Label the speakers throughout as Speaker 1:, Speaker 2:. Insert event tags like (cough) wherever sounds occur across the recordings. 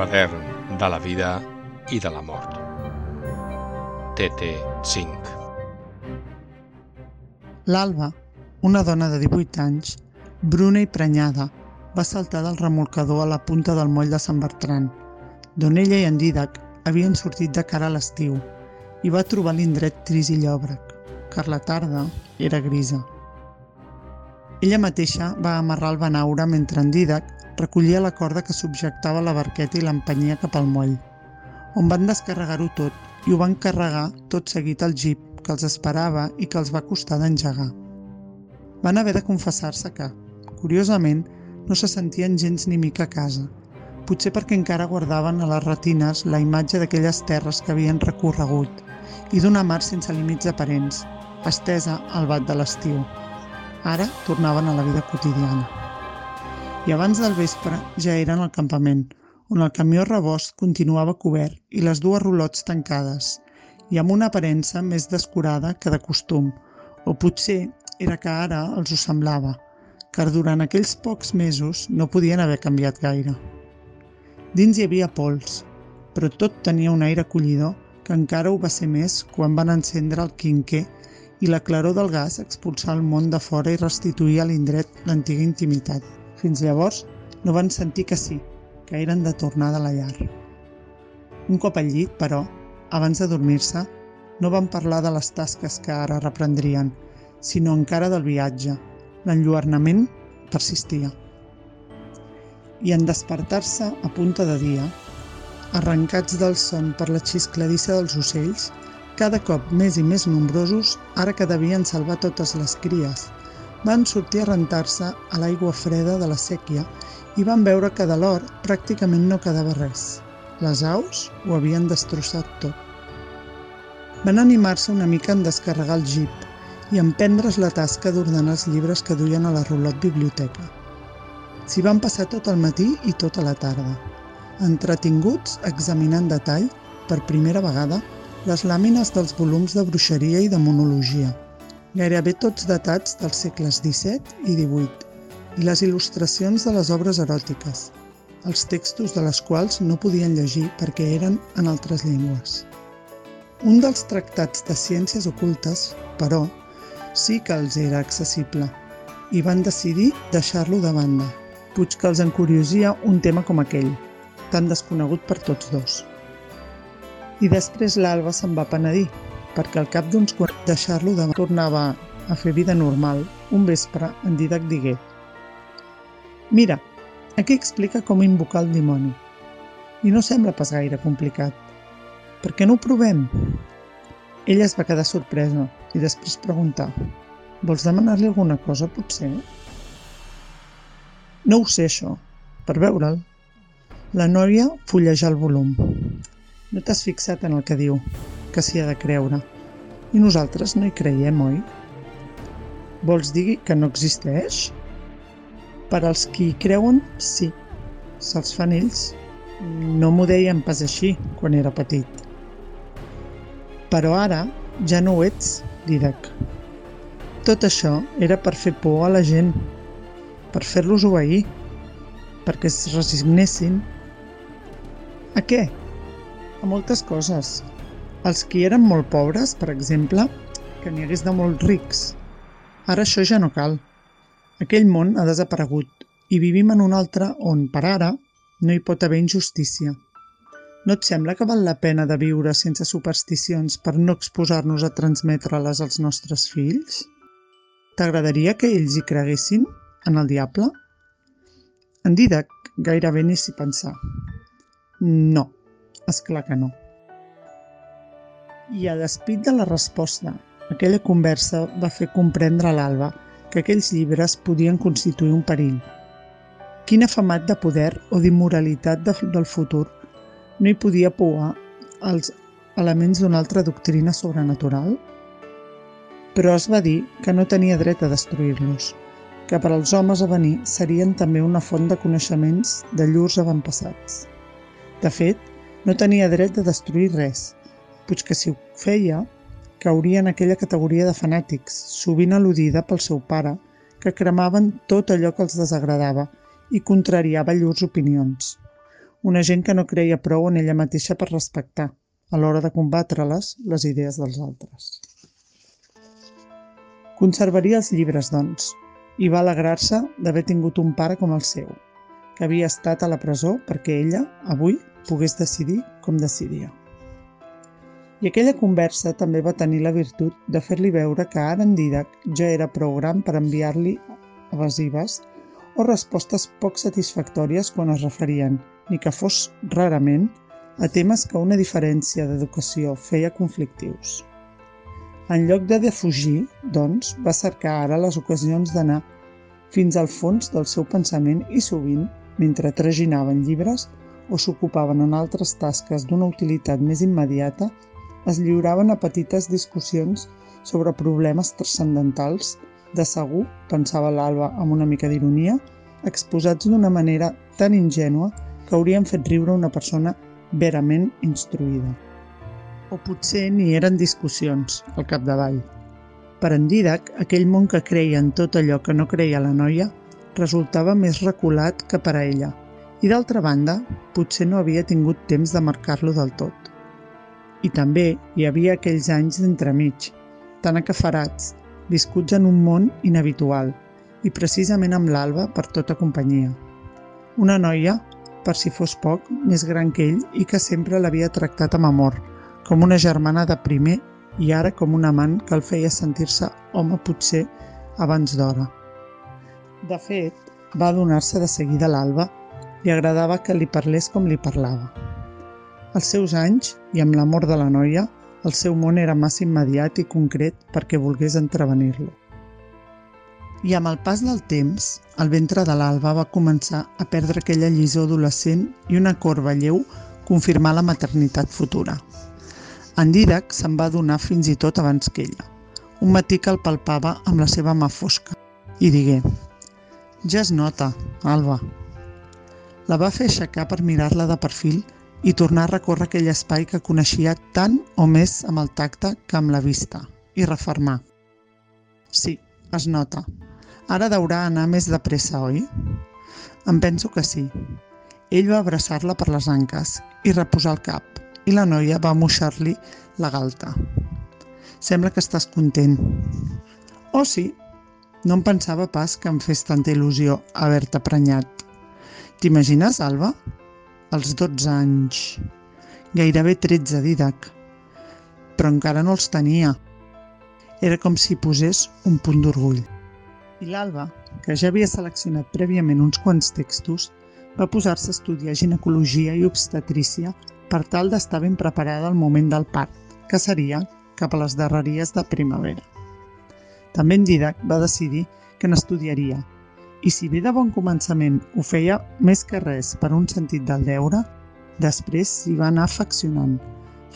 Speaker 1: Quadern de la vida i de la mort. TT5
Speaker 2: L'Alba, una dona de 18 anys, bruna i prenyada, va saltar del remolcador a la punta del moll de Sant Bertran, d'on ella i en Didac havien sortit de cara a l'estiu, i va trobar l'indret gris i llòbrec, car la tarda era grisa. Ella mateixa va amarrar el benaure mentre en Didac recollia la corda que subjectava la barqueta i l'empanyia cap al moll, on van descarregar-ho tot i ho van carregar tot seguit al jeep que els esperava i que els va costar d'engegar. Van haver de confessar-se que, curiosament, no se sentien gens ni mica a casa, potser perquè encara guardaven a les retines la imatge d'aquelles terres que havien recorregut i d'una mar sense límits aparents, estesa al bat de l'estiu. Ara tornaven a la vida quotidiana i abans del vespre ja eren al campament, on el camió rebost continuava cobert i les dues roulots tancades, i amb una aparença més descurada que de costum, o potser era que ara els ho semblava, car durant aquells pocs mesos no podien haver canviat gaire. Dins hi havia pols, però tot tenia un aire acollidor que encara ho va ser més quan van encendre el quinquer i la claror del gas expulsar el món de fora i restituir a l'indret l'antiga intimitat. Fins llavors no van sentir que sí, que eren de tornada a la llar. Un cop al llit, però, abans de dormir-se, no van parlar de les tasques que ara reprendrien, sinó encara del viatge. L'enlluernament persistia. I en despertar-se a punta de dia, arrencats del son per la xiscladissa dels ocells, cada cop més i més nombrosos, ara que devien salvar totes les cries, van sortir a rentar-se a l'aigua freda de la sèquia i van veure que de l'or pràcticament no quedava res. Les aus ho havien destrossat tot. Van animar-se una mica en descarregar el jeep i emprendre's la tasca d'ordenar els llibres que duien a la rulot biblioteca. S'hi van passar tot el matí i tota la tarda, entretinguts examinant detall, per primera vegada, les làmines dels volums de bruixeria i de monologia, gairebé tots datats dels segles XVII i XVIII, i les il·lustracions de les obres eròtiques, els textos de les quals no podien llegir perquè eren en altres llengües. Un dels tractats de ciències ocultes, però, sí que els era accessible i van decidir deixar-lo de banda, puig que els encuriosia un tema com aquell, tan desconegut per tots dos. I després l'Alba se'n va penedir, perquè al cap d'uns quants deixar-lo de tornava a fer vida normal, un vespre en Didac digué Mira, aquí explica com invocar el dimoni. I no sembla pas gaire complicat. Per què no ho provem? Ella es va quedar sorpresa i després preguntar Vols demanar-li alguna cosa, potser? No ho sé, això. Per veure'l. La noia fulleja el volum. No t'has fixat en el que diu que s'hi ha de creure. I nosaltres no hi creiem, oi? Vols dir que no existeix? Per als qui hi creuen, sí. Se'ls fan ells. No m'ho deien pas així quan era petit. Però ara ja no ho ets, Didac. Tot això era per fer por a la gent, per fer-los obeir, perquè es resignessin. A què? A moltes coses, els qui eren molt pobres, per exemple, que n'hi hagués de molt rics. Ara això ja no cal. Aquell món ha desaparegut i vivim en un altre on, per ara, no hi pot haver injustícia. No et sembla que val la pena de viure sense supersticions per no exposar-nos a transmetre-les als nostres fills? T'agradaria que ells hi creguessin, en el diable? En Didac gairebé ni s'hi pensar. No, és clar que no. I a despit de la resposta, aquella conversa va fer comprendre a l'Alba que aquells llibres podien constituir un perill. Quin afamat de poder o d'immoralitat de, del futur no hi podia pouar els elements d'una altra doctrina sobrenatural? Però es va dir que no tenia dret a destruir-los, que per als homes a venir serien també una font de coneixements de llurs avantpassats. De fet, no tenia dret de destruir res, puig que si ho feia, cauria en aquella categoria de fanàtics, sovint al·ludida pel seu pare, que cremaven tot allò que els desagradava i contrariava llurs opinions. una gent que no creia prou en ella mateixa per respectar, a l'hora de combatre-les, les idees dels altres. Conservaria els llibres, doncs, i va alegrar-se d'haver tingut un pare com el seu, que havia estat a la presó perquè ella, avui, pogués decidir com decidia. I aquella conversa també va tenir la virtut de fer-li veure que ara en Didac ja era prou gran per enviar-li evasives o respostes poc satisfactòries quan es referien, ni que fos rarament, a temes que una diferència d'educació feia conflictius. En lloc de defugir, doncs, va cercar ara les ocasions d'anar fins al fons del seu pensament i sovint, mentre traginaven llibres o s'ocupaven en altres tasques d'una utilitat més immediata, es lliuraven a petites discussions sobre problemes transcendentals, de segur, pensava l'Alba amb una mica d'ironia, exposats d'una manera tan ingènua que haurien fet riure una persona verament instruïda. O potser ni eren discussions, al capdavall. Per en Didac, aquell món que creia en tot allò que no creia la noia, resultava més reculat que per a ella, i d'altra banda, potser no havia tingut temps de marcar-lo del tot. I també hi havia aquells anys d'entremig, tan acafarats, viscuts en un món inhabitual, i precisament amb l'Alba per tota companyia. Una noia, per si fos poc, més gran que ell i que sempre l'havia tractat amb amor, com una germana de primer i ara com un amant que el feia sentir-se home potser abans d'hora. De fet, va adonar-se de seguida l'Alba li agradava que li parlés com li parlava. Als seus anys, i amb l'amor de la noia, el seu món era massa immediat i concret perquè volgués entrevenir-lo. I amb el pas del temps, el ventre de l'Alba va començar a perdre aquella llisó adolescent i una corba lleu confirmar la maternitat futura. En Didac se'n va donar fins i tot abans que ella. Un matí que el palpava amb la seva mà fosca i digué «Ja es nota, Alba». La va fer aixecar per mirar-la de perfil i tornar a recórrer aquell espai que coneixia tant o més amb el tacte que amb la vista, i refermar. Sí, es nota. Ara deurà anar més de pressa, oi? Em penso que sí. Ell va abraçar-la per les anques i reposar el cap, i la noia va moixar-li la galta. Sembla que estàs content. Oh, sí. No em pensava pas que em fes tanta il·lusió haver-te prenyat. T'imagines, Alba? Als 12 anys. Gairebé 13, Didac. Però encara no els tenia. Era com si posés un punt d'orgull. I l'Alba, que ja havia seleccionat prèviament uns quants textos, va posar-se a estudiar ginecologia i obstetrícia per tal d'estar ben preparada al moment del part, que seria cap a les darreries de primavera. També en Didac va decidir que n'estudiaria, i si bé de bon començament ho feia més que res per un sentit del deure, després s'hi va anar afeccionant,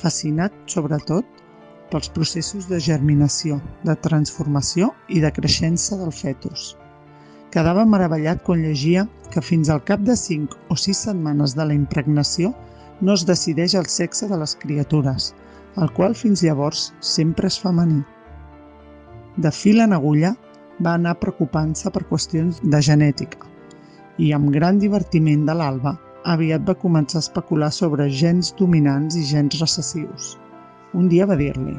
Speaker 2: fascinat sobretot pels processos de germinació, de transformació i de creixença del fetus. Quedava meravellat quan llegia que fins al cap de 5 o 6 setmanes de la impregnació no es decideix el sexe de les criatures, el qual fins llavors sempre és femení. De fil en agulla va anar preocupant-se per qüestions de genètica i amb gran divertiment de l'Alba aviat va començar a especular sobre gens dominants i gens recessius. Un dia va dir-li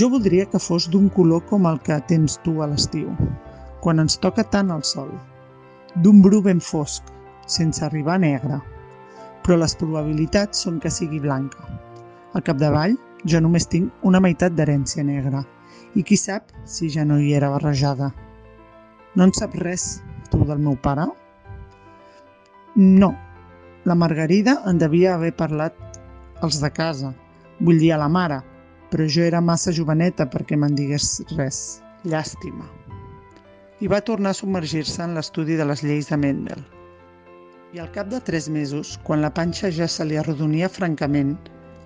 Speaker 2: Jo voldria que fos d'un color com el que tens tu a l'estiu, quan ens toca tant el sol, d'un bru ben fosc, sense arribar a negre, però les probabilitats són que sigui blanca. Al capdavall, jo només tinc una meitat d'herència negra, i qui sap si ja no hi era barrejada. No en sap res, tu, del meu pare? No, la Margarida en devia haver parlat els de casa, vull dir a la mare, però jo era massa joveneta perquè me'n digués res. Llàstima. I va tornar a submergir-se en l'estudi de les lleis de Mendel. I al cap de tres mesos, quan la panxa ja se li arrodonia francament,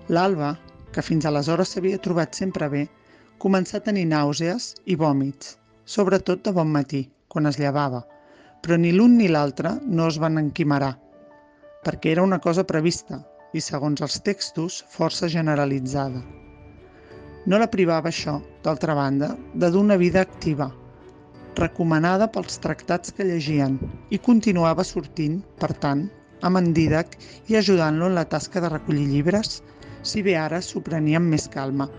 Speaker 2: l'Alba, que fins aleshores s'havia trobat sempre bé, començà a tenir nàusees i vòmits, sobretot de bon matí, quan es llevava, però ni l'un ni l'altre no es van enquimarar, perquè era una cosa prevista i, segons els textos, força generalitzada. No la privava això, d'altra banda, de dur una vida activa, recomanada pels tractats que llegien, i continuava sortint, per tant, amb en Didac i ajudant-lo en la tasca de recollir llibres, si bé ara s'ho prenia amb més calma,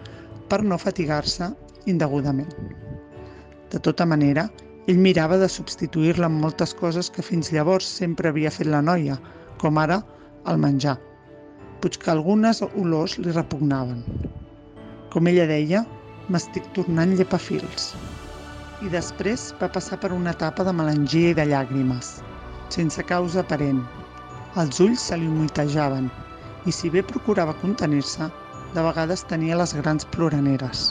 Speaker 2: per no fatigar-se indegudament. De tota manera, ell mirava de substituir-la amb moltes coses que fins llavors sempre havia fet la noia, com ara el menjar. Puig que algunes olors li repugnaven. Com ella deia, m'estic tornant llepafils. I després va passar per una etapa de melangia i de llàgrimes, sense causa aparent. Els ulls se li humitejaven i si bé procurava contenir-se, de vegades tenia les grans ploraneres.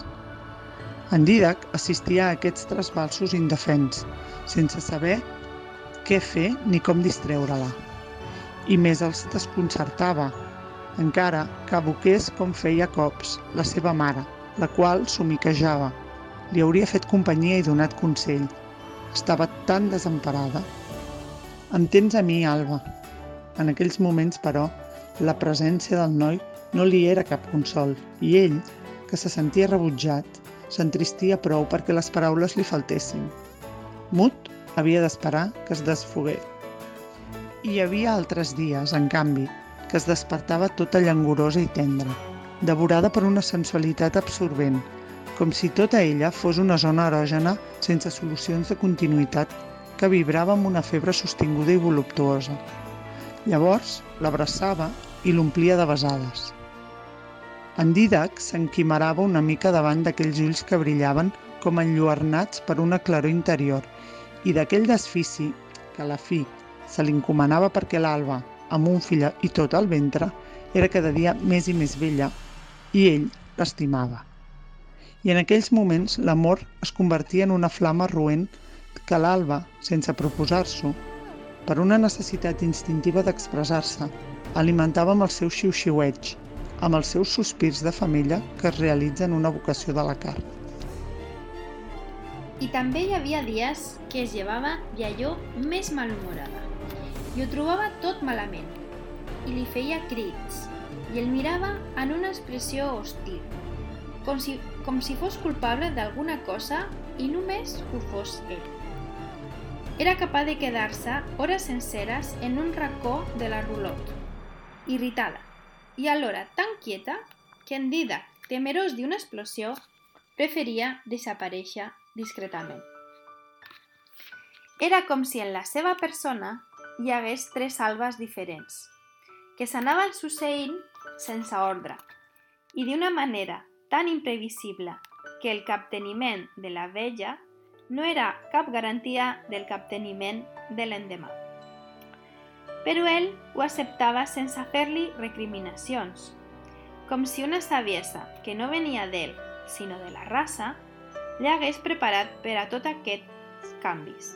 Speaker 2: En Didac assistia a aquests trasbalsos indefens, sense saber què fer ni com distreure-la. I més els desconcertava, encara que aboqués com feia cops la seva mare, la qual somiquejava. Li hauria fet companyia i donat consell. Estava tan desemparada. Em tens a mi, Alba. En aquells moments, però, la presència del noi no li era cap consol i ell, que se sentia rebutjat, s'entristia prou perquè les paraules li faltessin. Mut havia d'esperar que es desfogués. Hi havia altres dies, en canvi, que es despertava tota llangorosa i tendra, devorada per una sensualitat absorbent, com si tota ella fos una zona erògena sense solucions de continuïtat que vibrava amb una febre sostinguda i voluptuosa. Llavors l'abraçava i l'omplia de besades. En Didac s'enquimarava una mica davant d'aquells ulls que brillaven com enlluernats per una claror interior i d'aquell desfici que a la fi se li encomanava perquè l'Alba, amb un fill i tot al ventre, era cada dia més i més vella i ell l'estimava. I en aquells moments l'amor es convertia en una flama roent que l'Alba, sense proposar-s'ho, per una necessitat instintiva d'expressar-se, alimentava amb el seu xiu-xiueig, amb els seus sospirs de femella que es realitzen una vocació de la carn.
Speaker 3: I també hi havia dies que es llevava i allò més malhumorada. I ho trobava tot malament. I li feia crits. I el mirava en una expressió hostil, com si, com si fos culpable d'alguna cosa i només ho fos ell. Era capaç de quedar-se hores senceres en un racó de la rulot irritada i alhora tan quieta que en Dida, temerós d'una explosió, preferia desaparèixer discretament. Era com si en la seva persona hi hagués tres albes diferents, que s'anaven succeint sense ordre i d'una manera tan imprevisible que el capteniment de la vella no era cap garantia del capteniment de l'endemà però ell ho acceptava sense fer-li recriminacions, com si una saviesa que no venia d'ell, sinó de la raça, li hagués preparat per a tots aquests canvis.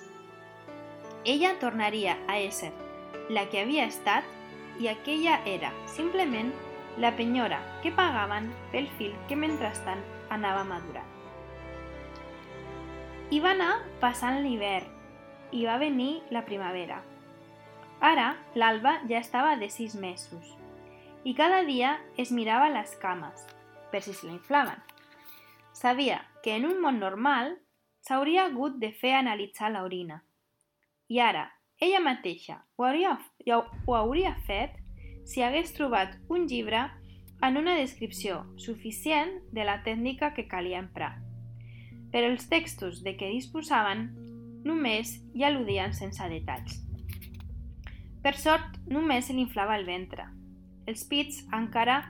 Speaker 3: Ella tornaria a ésser la que havia estat i aquella era, simplement, la penyora que pagaven pel fil que mentrestant anava madurant. I va anar passant l'hivern i va venir la primavera, Ara l'Alba ja estava de sis mesos i cada dia es mirava les cames per si se l'inflaven. Sabia que en un món normal s'hauria hagut de fer analitzar l'orina. I ara, ella mateixa ho hauria, ho hauria fet si hagués trobat un llibre en una descripció suficient de la tècnica que calia emprar. Però els textos de què disposaven només hi al·ludien sense detalls. Per sort, només se l'inflava el ventre. Els pits encara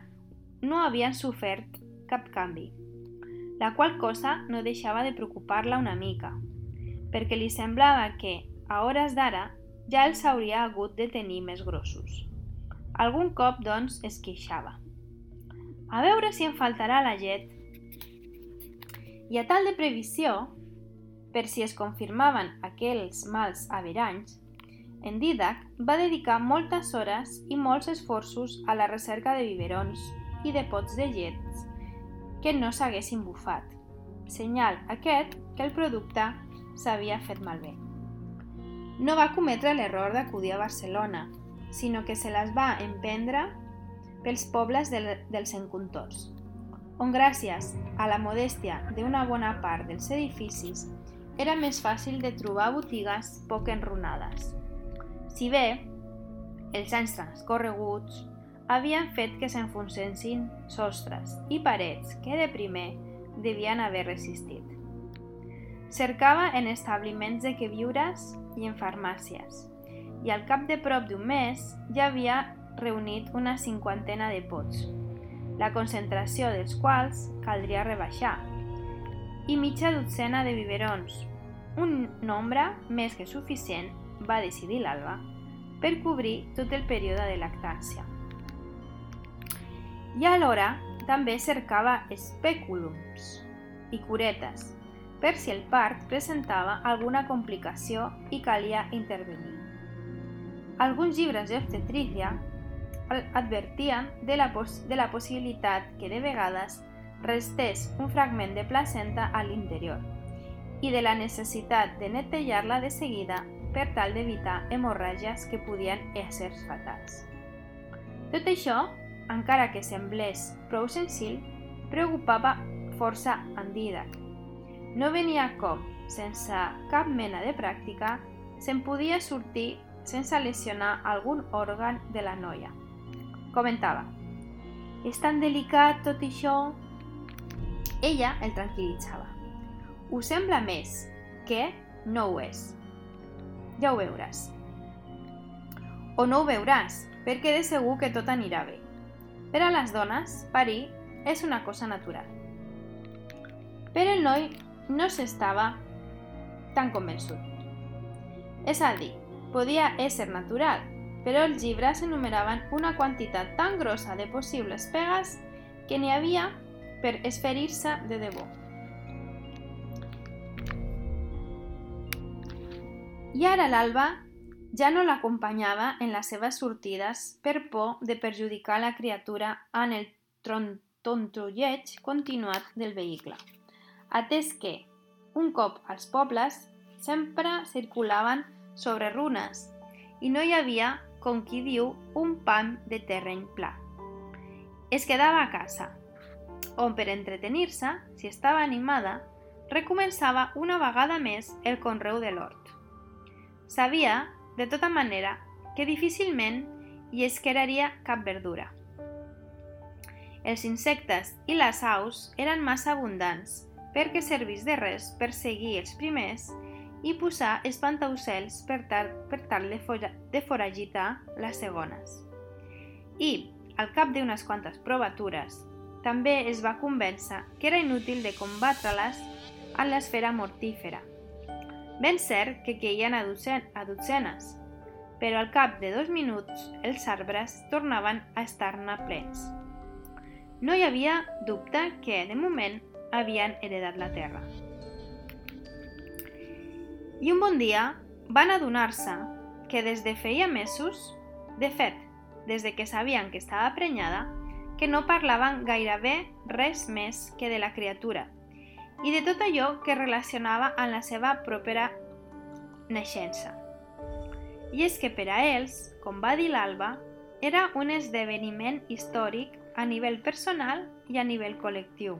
Speaker 3: no havien sofert cap canvi, la qual cosa no deixava de preocupar-la una mica, perquè li semblava que, a hores d'ara, ja els hauria hagut de tenir més grossos. Algun cop, doncs, es queixava. A veure si em faltarà la llet. I a tal de previsió, per si es confirmaven aquells mals averanys, en Didac va dedicar moltes hores i molts esforços a la recerca de biberons i de pots de llets que no s'haguessin bufat, senyal aquest que el producte s'havia fet malbé. No va cometre l'error d'acudir a Barcelona, sinó que se les va emprendre pels pobles del, dels encontors, on gràcies a la modèstia d'una bona part dels edificis era més fàcil de trobar botigues poc enrunades. Si bé els anys transcorreguts havien fet que s'enfonsessin sostres i parets que de primer devien haver resistit. Cercava en establiments de queviures i en farmàcies, i al cap de prop d'un mes ja havia reunit una cinquantena de pots, la concentració dels quals caldria rebaixar, i mitja dotzena de biberons, un nombre més que suficient, va decidir l'Alba, per cobrir tot el període de lactància. I alhora també cercava espèculums i curetes, per si el part presentava alguna complicació i calia intervenir. Alguns llibres d'obstetrícia advertien de la, de la possibilitat que de vegades restés un fragment de placenta a l'interior i de la necessitat de netejar-la de seguida per tal d'evitar hemorràgies que podien ésser fatals. Tot això, encara que semblés prou senzill, preocupava força en Didac. No venia com, sense cap mena de pràctica, se'n podia sortir sense lesionar algun òrgan de la noia. Comentava, és tan delicat tot això... Ella el tranquil·litzava. Ho sembla més, que no ho és. Ja ho veuràs. O no ho veuràs, perquè de segur que tot anirà bé. Per a les dones, parir és una cosa natural. Però el noi no s'estava tan convençut. És a dir, podia ésser natural, però els llibres enumeraven una quantitat tan grossa de possibles pegues que n'hi havia per esferir-se de debò. I ara l'Alba ja no l'acompanyava en les seves sortides per por de perjudicar la criatura en el tontolleig continuat del vehicle, atès que, un cop als pobles, sempre circulaven sobre runes i no hi havia com qui diu, un pam de terreny pla. Es quedava a casa, on per entretenir-se, si estava animada, recomençava una vegada més el conreu de l'hort. Sabia, de tota manera, que difícilment hi esqueraria cap verdura. Els insectes i les aus eren massa abundants perquè servís de res per seguir els primers i posar espantaocells per tal, per tal de, folla, de foragitar les segones. I, al cap d'unes quantes provatures, també es va convèncer que era inútil de combatre-les en l'esfera mortífera. Ben cert que queien a, docen a dotzenes, però al cap de dos minuts els arbres tornaven a estar-ne plens. No hi havia dubte que, de moment, havien heredat la terra. I un bon dia van adonar-se que des de feia mesos, de fet, des de que sabien que estava prenyada, que no parlaven gairebé res més que de la criatura i de tot allò que relacionava amb la seva propera naixença. I és que per a ells, com va dir l'Alba, era un esdeveniment històric a nivell personal i a nivell col·lectiu.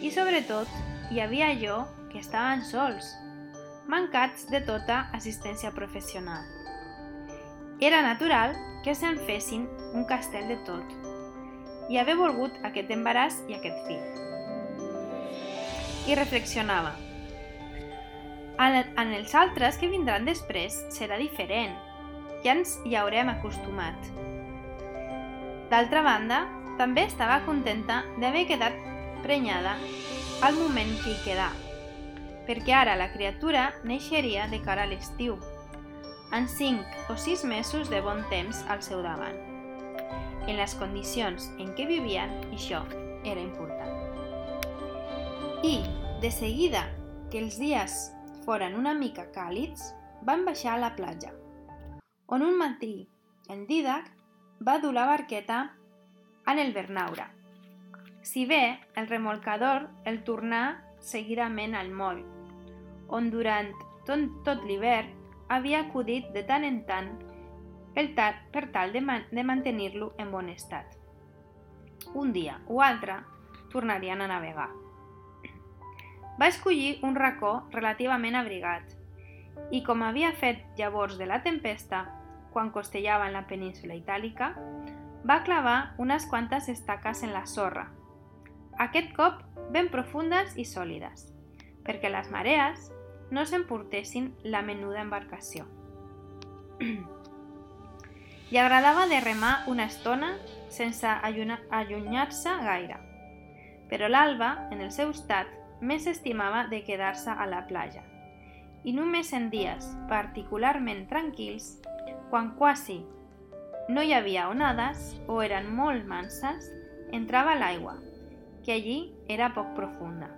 Speaker 3: I sobretot, hi havia allò que estaven sols, mancats de tota assistència professional. Era natural que se'n fessin un castell de tot i haver volgut aquest embaràs i aquest fill. I reflexionava. En els altres que vindran després serà diferent. Ja ens hi haurem acostumat. D'altra banda, també estava contenta d'haver quedat prenyada al moment que hi quedava perquè ara la criatura neixeria de cara a l'estiu, en 5 o 6 mesos de bon temps al seu davant. En les condicions en què vivien, això era important. I, de seguida que els dies foren una mica càlids, van baixar a la platja, on un matí en Didac va dur la barqueta en el Bernaura. Si bé el remolcador el tornà seguidament al moll, on durant tot, tot l'hivern havia acudit de tant en tant per tal, per tal de, man de mantenir-lo en bon estat. Un dia o altre tornarien a navegar. Va escollir un racó relativament abrigat i com havia fet llavors de la tempesta, quan costellava en la península itàlica, va clavar unes quantes estaques en la sorra, aquest cop ben profundes i sòlides, perquè les marees no s'emportessin la menuda embarcació. (clears throat) Li agradava de remar una estona sense allunyar-se gaire, però l'Alba, en el seu estat, més estimava de quedar-se a la platja. I només en dies particularment tranquils, quan quasi no hi havia onades o eren molt manses, entrava l'aigua, que allí era poc profunda.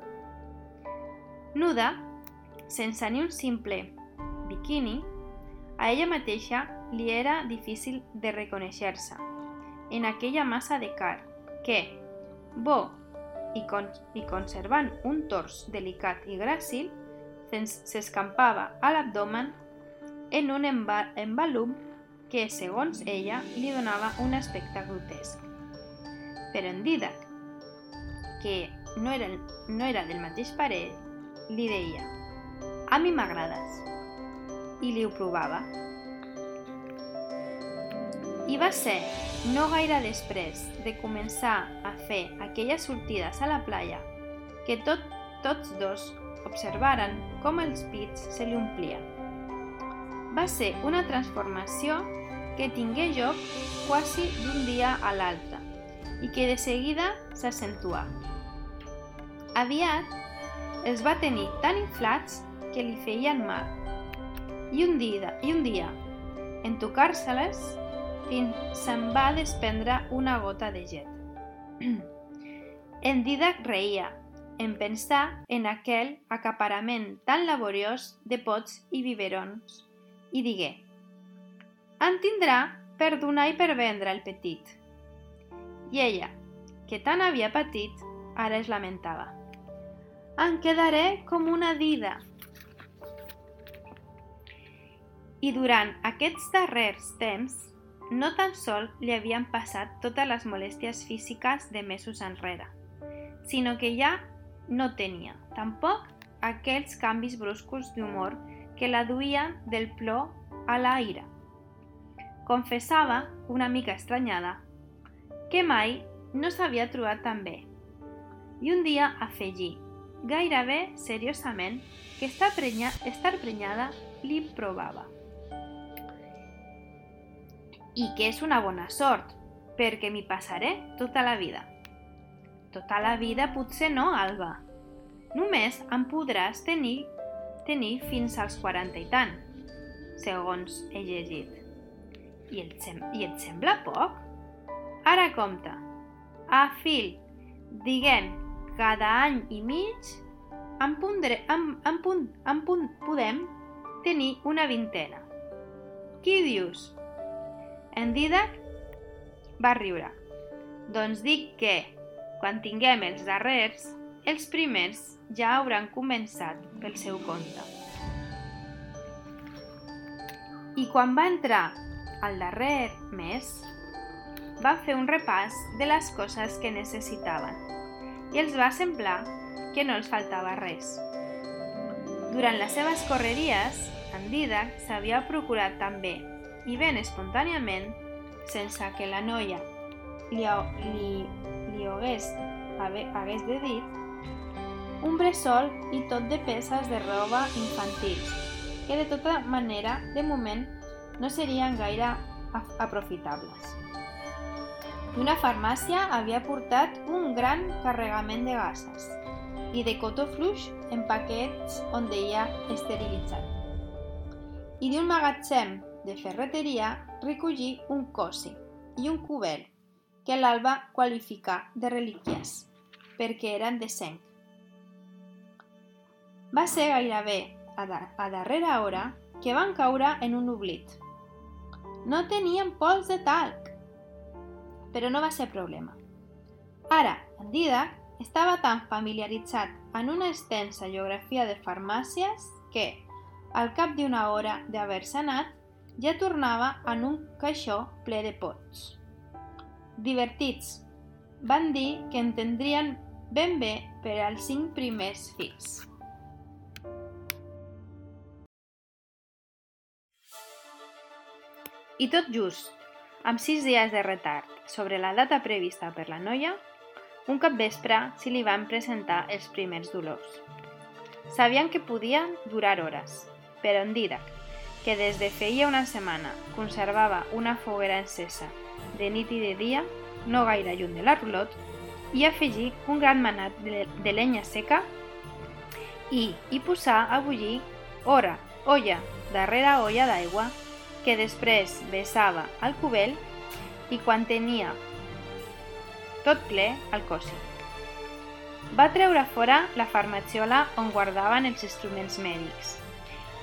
Speaker 3: Nuda, sense ni un simple biquini, a ella mateixa li era difícil de reconèixer-se en aquella massa de car que, bo i, con i conservant un tors delicat i gràcil, s'escampava a l'abdomen en un embalum que, segons ella, li donava un aspecte grotesc. Però en Didac, que no era, no era del mateix parell, li deia «A mi m'agrades» i li ho provava. I va ser no gaire després de començar a fer aquelles sortides a la playa que tot, tots dos observaren com els pits se li omplien. Va ser una transformació que tingué lloc quasi d'un dia a l'altre i que de seguida s'accentuà. Aviat els va tenir tan inflats que li feien mal. I un dia, i un dia en tocar-se-les, fins se'n va desprendre una gota de llet. (clears throat) en Didac reia, en pensar en aquell acaparament tan laboriós de pots i biberons, i digué «En tindrà per donar i per vendre el petit». I ella, que tant havia patit, ara es lamentava. «En quedaré com una dida». I durant aquests darrers temps, no tan sol li havien passat totes les molèsties físiques de mesos enrere, sinó que ja no tenia, tampoc, aquells canvis bruscos d'humor que la duien del plor a la ira. Confessava, una mica estranyada, que mai no s'havia trobat tan bé. I un dia afegí, gairebé seriosament, que estar, prenya, estar prenyada li provava. I que és una bona sort, perquè m'hi passaré tota la vida. Tota la vida potser no, Alba. Només em podràs tenir, tenir fins als 40 i tant, segons he llegit. I et, sem I et sembla poc? Ara compta. A fil, diguem, cada any i mig en, pondré, en, en, en, en, en podem tenir una vintena. Qui dius? En Didac va riure. Doncs dic que quan tinguem els darrers, els primers ja hauran començat pel seu compte. I quan va entrar al darrer mes, va fer un repàs de les coses que necessitaven i els va semblar que no els faltava res. Durant les seves correries, en Didac s'havia procurat també, i ben espontàniament, sense que la noia li, li li hagués, hagués de dir, un bressol i tot de peces de roba infantils, que de tota manera, de moment, no serien gaire aprofitables. D'una farmàcia havia portat un gran carregament de gases i de cotó fluix en paquets on deia esterilitzat. I d'un magatzem de ferreteria recollí un cosi i un cubert que l'Alba qualificà de relíquies, perquè eren de senc. Va ser gairebé a, da a darrera hora que van caure en un oblit. No tenien pols de talc, però no va ser problema. Ara, en Didac estava tan familiaritzat en una extensa geografia de farmàcies que, al cap d'una hora d'haver-se anat, ja tornava en un caixó ple de pots divertits. Van dir que entendrien ben bé per als cinc primers fills. I tot just, amb sis dies de retard sobre la data prevista per la noia, un cap vespre se li van presentar els primers dolors. Sabien que podien durar hores, però en Didac, que des de feia una setmana conservava una foguera encesa de nit i de dia, no gaire lluny de la rulot, i afegir un gran manat de, de lenya seca i hi posar a bullir hora, olla, darrere olla d'aigua, que després vessava al cubell i quan tenia tot ple al cosi. Va treure fora la farmaciola on guardaven els instruments mèdics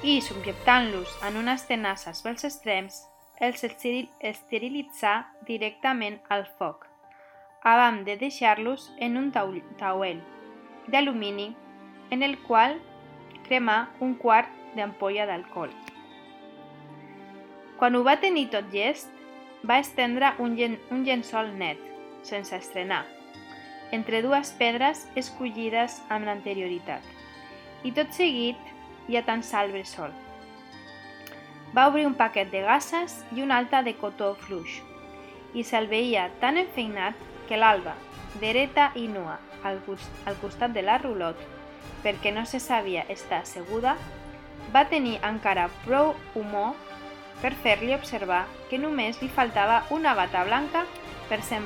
Speaker 3: i, subjectant-los en unes tenasses pels extrems, els esterilitzà directament al foc, abans de deixar-los en un tauell d'alumini en el qual cremar un quart d'ampolla d'alcohol. Quan ho va tenir tot llest, va estendre un, llen un llençol net, sense estrenar, entre dues pedres escollides amb l'anterioritat, i tot seguit ha tant salve sol. Va obrir un paquet de gasses i un alta de cotó fluix, i se'l veia tan enfeinat que l'alba, dreta i nua al, al costat de la rulot, perquè no se sabia estar asseguda, va tenir encara prou humor per fer-li observar que només li faltava una bata blanca per sem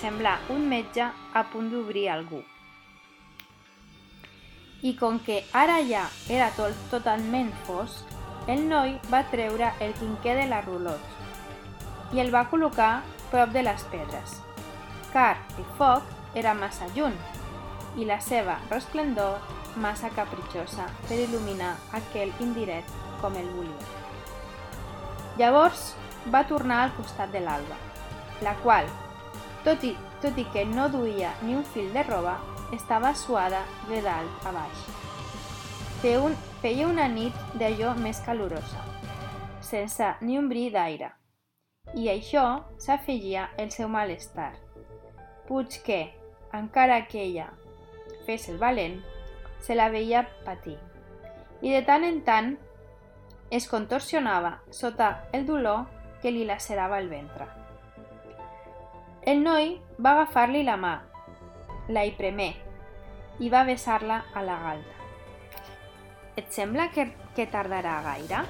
Speaker 3: semblar un metge a punt d'obrir algú. I com que ara ja era tot totalment fosc, el noi va treure el quinquer de la rulot i el va col·locar prop de les pedres, car el foc era massa lluny i la seva resplendor massa capritxosa per il·luminar aquell indiret com el volia. Llavors va tornar al costat de l'Alba, la qual, tot i, tot i que no duia ni un fil de roba, estava suada de dalt a baix. Feia, un, feia una nit d'allò més calorosa, sense ni un bri d'aire, i això s'afegia el seu malestar. Puig que, encara que ella fes el valent, se la veia patir, i de tant en tant es contorsionava sota el dolor que li lacerava el ventre. El noi va agafar-li la mà, la hi premé i va besar-la a la galta. Et sembla que, que tardarà gaire?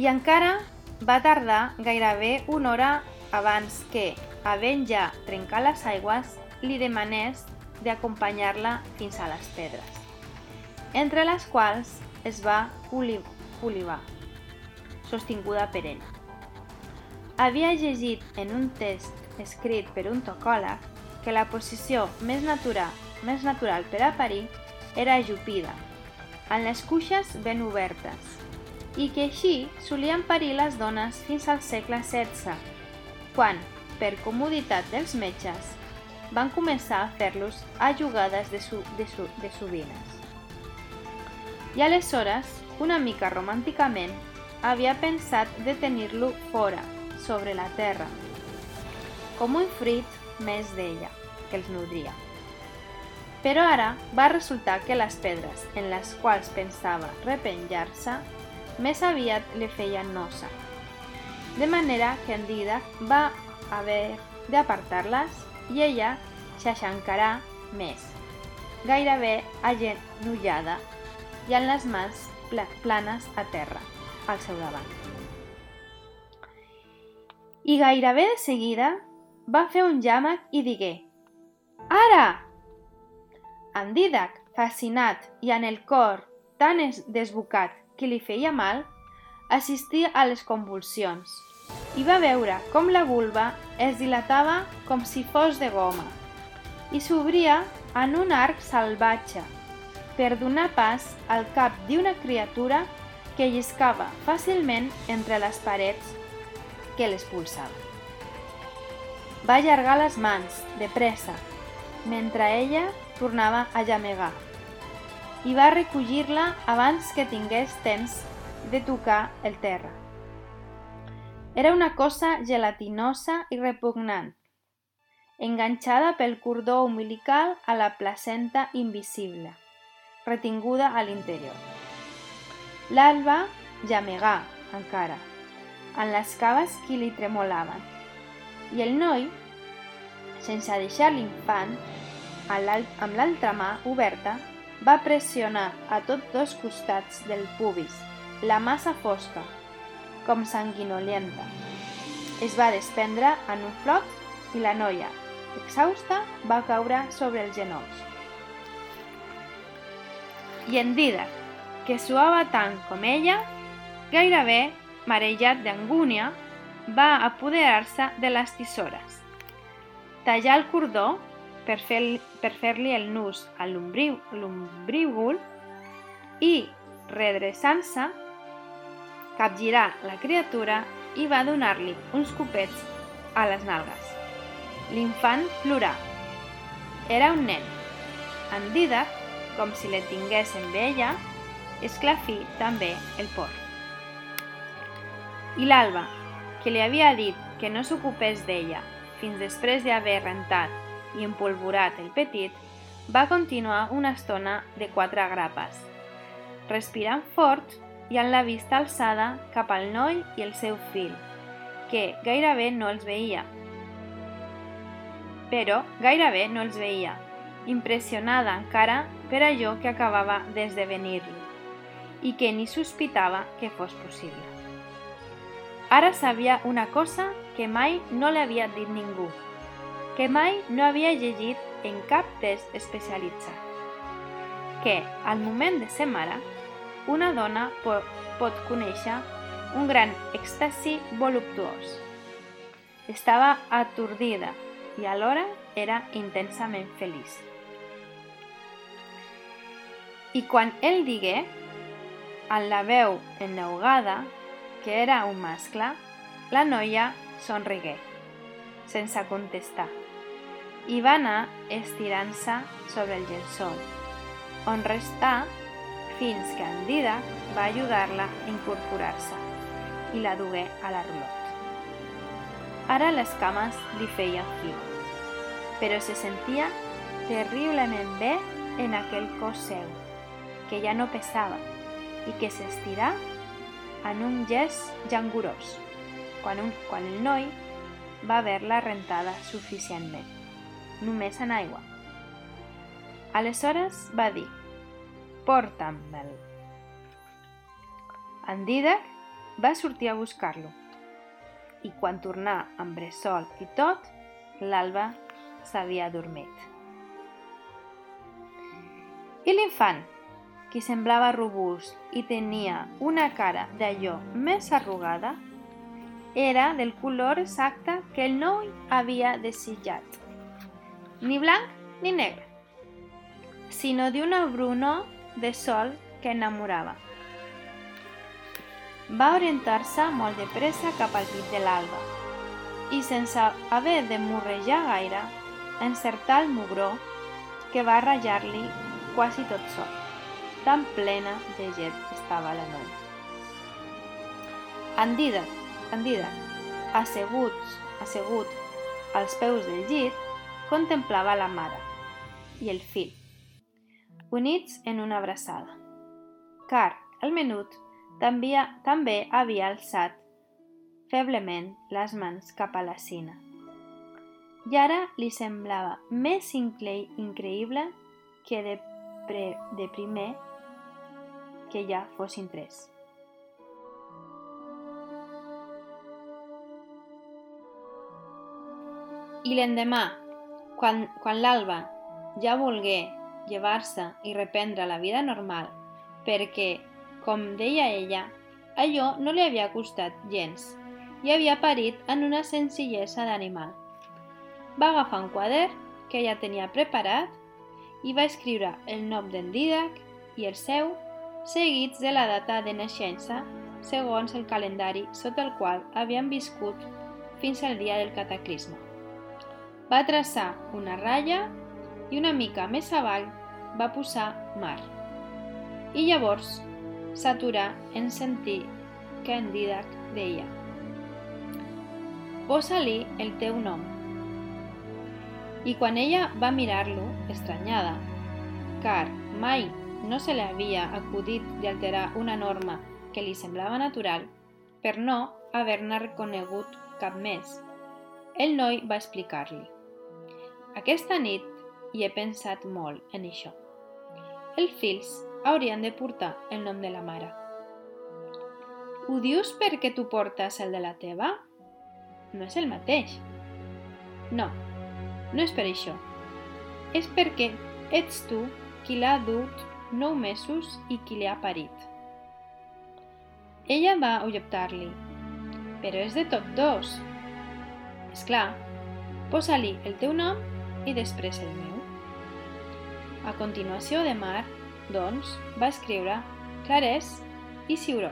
Speaker 3: I encara va tardar gairebé una hora abans que, havent ja trencat les aigües, li demanés d'acompanyar-la fins a les pedres entre les quals es va olivar, sostinguda per ell. Havia llegit en un test escrit per un tocòleg que la posició més natural, més natural per a parir era ajupida, amb les cuixes ben obertes, i que així solien parir les dones fins al segle XVI, quan, per comoditat dels metges, van començar a fer-los a jugades de, su, de, su, de sovines. I aleshores, una mica romànticament, havia pensat de tenir-lo fora, sobre la terra, com un fruit més d'ella, que els nodria. Però ara va resultar que les pedres en les quals pensava repenjar-se més aviat li feien nosa. De manera que en Dida va haver d'apartar-les i ella s'aixancarà més, gairebé agenollada i amb les mans planes a terra, al seu davant. I gairebé de seguida va fer un llàmec i digué «Ara!». En Didac, fascinat i en el cor tan desbocat que li feia mal, assistia a les convulsions i va veure com la vulva es dilatava com si fos de goma i s'obria en un arc salvatge per donar pas al cap d'una criatura que lliscava fàcilment entre les parets que l'expulsava. Va allargar les mans, de pressa, mentre ella tornava a llamegar, i va recollir-la abans que tingués temps de tocar el terra. Era una cosa gelatinosa i repugnant, enganxada pel cordó umbilical a la placenta invisible, retinguda a l'interior. L'alba llamegà encara, en les caves que li tremolaven, i el noi, sense deixar l'infant, amb l'altra mà oberta, va pressionar a tots dos costats del pubis la massa fosca, com sanguinolienta. Es va desprendre en un floc i la noia, exhausta, va caure sobre els genolls. I en Dida, que suava tant com ella, gairebé marejat d'angúnia, va apoderar-se de les tisores. Tallar el cordó per fer-li fer el nus a l'ombrígol i, redreçant-se, capgirar la criatura i va donar-li uns copets a les nalgues. L'infant plorà. Era un nen. En Didac, com si le tingués amb ella, esclafí també el porc. I l'Alba, que li havia dit que no s'ocupés d'ella fins després d'haver rentat i empolvorat el petit, va continuar una estona de quatre grapes, respirant fort i amb la vista alçada cap al noi i el seu fill, que gairebé no els veia. Però gairebé no els veia, impressionada encara per allò que acabava d'esdevenir-li i que ni sospitava que fos possible. Ara sabia una cosa que mai no li havia dit ningú, que mai no havia llegit en cap test especialitzat, que al moment de ser mare una dona pot, pot conèixer un gran èxtasi voluptuós. Estava atordida i alhora era intensament feliç. I quan ell digué, en la veu enneugada, que era un mascle, la noia somrigué, sense contestar, i va anar estirant-se sobre el llençol, on restà fins que en Didac va ajudar-la a incorporar-se i la dugué a la rulot. Ara les cames li feien fil, però se sentia terriblement bé en aquell cos seu, que ja no pesava i que s'estirà en un gest llangurós, quan, un, quan el noi va haver-la rentada suficientment, només en aigua. Aleshores va dir Porta'm-me'l. En Didac va sortir a buscar-lo i quan tornà amb bressol i tot, l'alba s'havia adormit. I l'infant, qui semblava robust i tenia una cara d'allò més arrugada, era del color exacte que el noi havia desitjat. Ni blanc ni negre, sinó d'una bruna de sol que enamorava. Va orientar-se molt de pressa cap al pit de l'alba i, sense haver de morrejar gaire, encertar el mugró que va rajar-li quasi tot sol. Tan plena de jet estava la noia. Andida, Andida, asseguts, assegut als peus del llit, contemplava la mare i el fill, units en una abraçada. Car el menut també, també havia alçat feblement les mans cap a la cina. I ara li semblava més increïble que de, pre, de primer que ja fossin tres. I l'endemà, quan, quan l'alba ja volgué llevar-se i reprendre la vida normal, perquè, com deia ella, allò no li havia costat gens i havia parit en una senzillesa d'animal. Va agafar un quadern que ja tenia preparat i va escriure el nom d'en Didac i el seu, seguits de la data de naixença segons el calendari sota el qual havien viscut fins al dia del cataclisme. Va traçar una ratlla i una mica més avall va posar mar. I llavors s'aturà en sentir que en Didac deia Posa-li el teu nom. I quan ella va mirar-lo, estranyada, car mai no se li havia acudit d'alterar una norma que li semblava natural per no haver-ne reconegut cap més, el noi va explicar-li. Aquesta nit hi he pensat molt en això. Els fills haurien de portar el nom de la mare. Ho dius perquè tu portes el de la teva? No és el mateix. No, no és per això. És perquè ets tu qui l'ha dut nou mesos i qui li ha parit. Ella va objectar-li. Però és de tot dos. És clar, posa-li el teu nom i després el meu. A continuació de Mar, doncs, va escriure Clarès i Ciuró.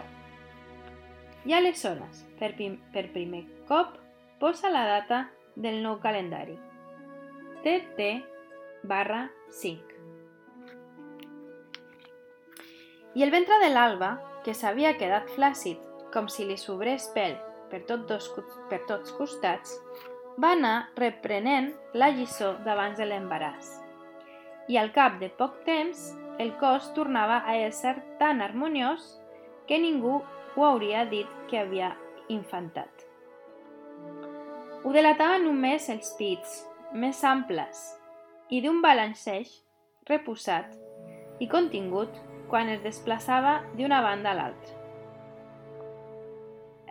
Speaker 3: I aleshores, per, per primer cop, posa la data del nou calendari. TT barra 5. I el ventre de l'alba, que s'havia quedat flàcid, com si li sobrés pèl per, tot dos, per tots costats, va anar reprenent la lliçó d'abans de l'embaràs. I al cap de poc temps, el cos tornava a ésser tan harmoniós que ningú ho hauria dit que havia infantat. Ho delataven només els pits, més amples, i d'un balanceig reposat i contingut quan es desplaçava d'una banda a l'altra.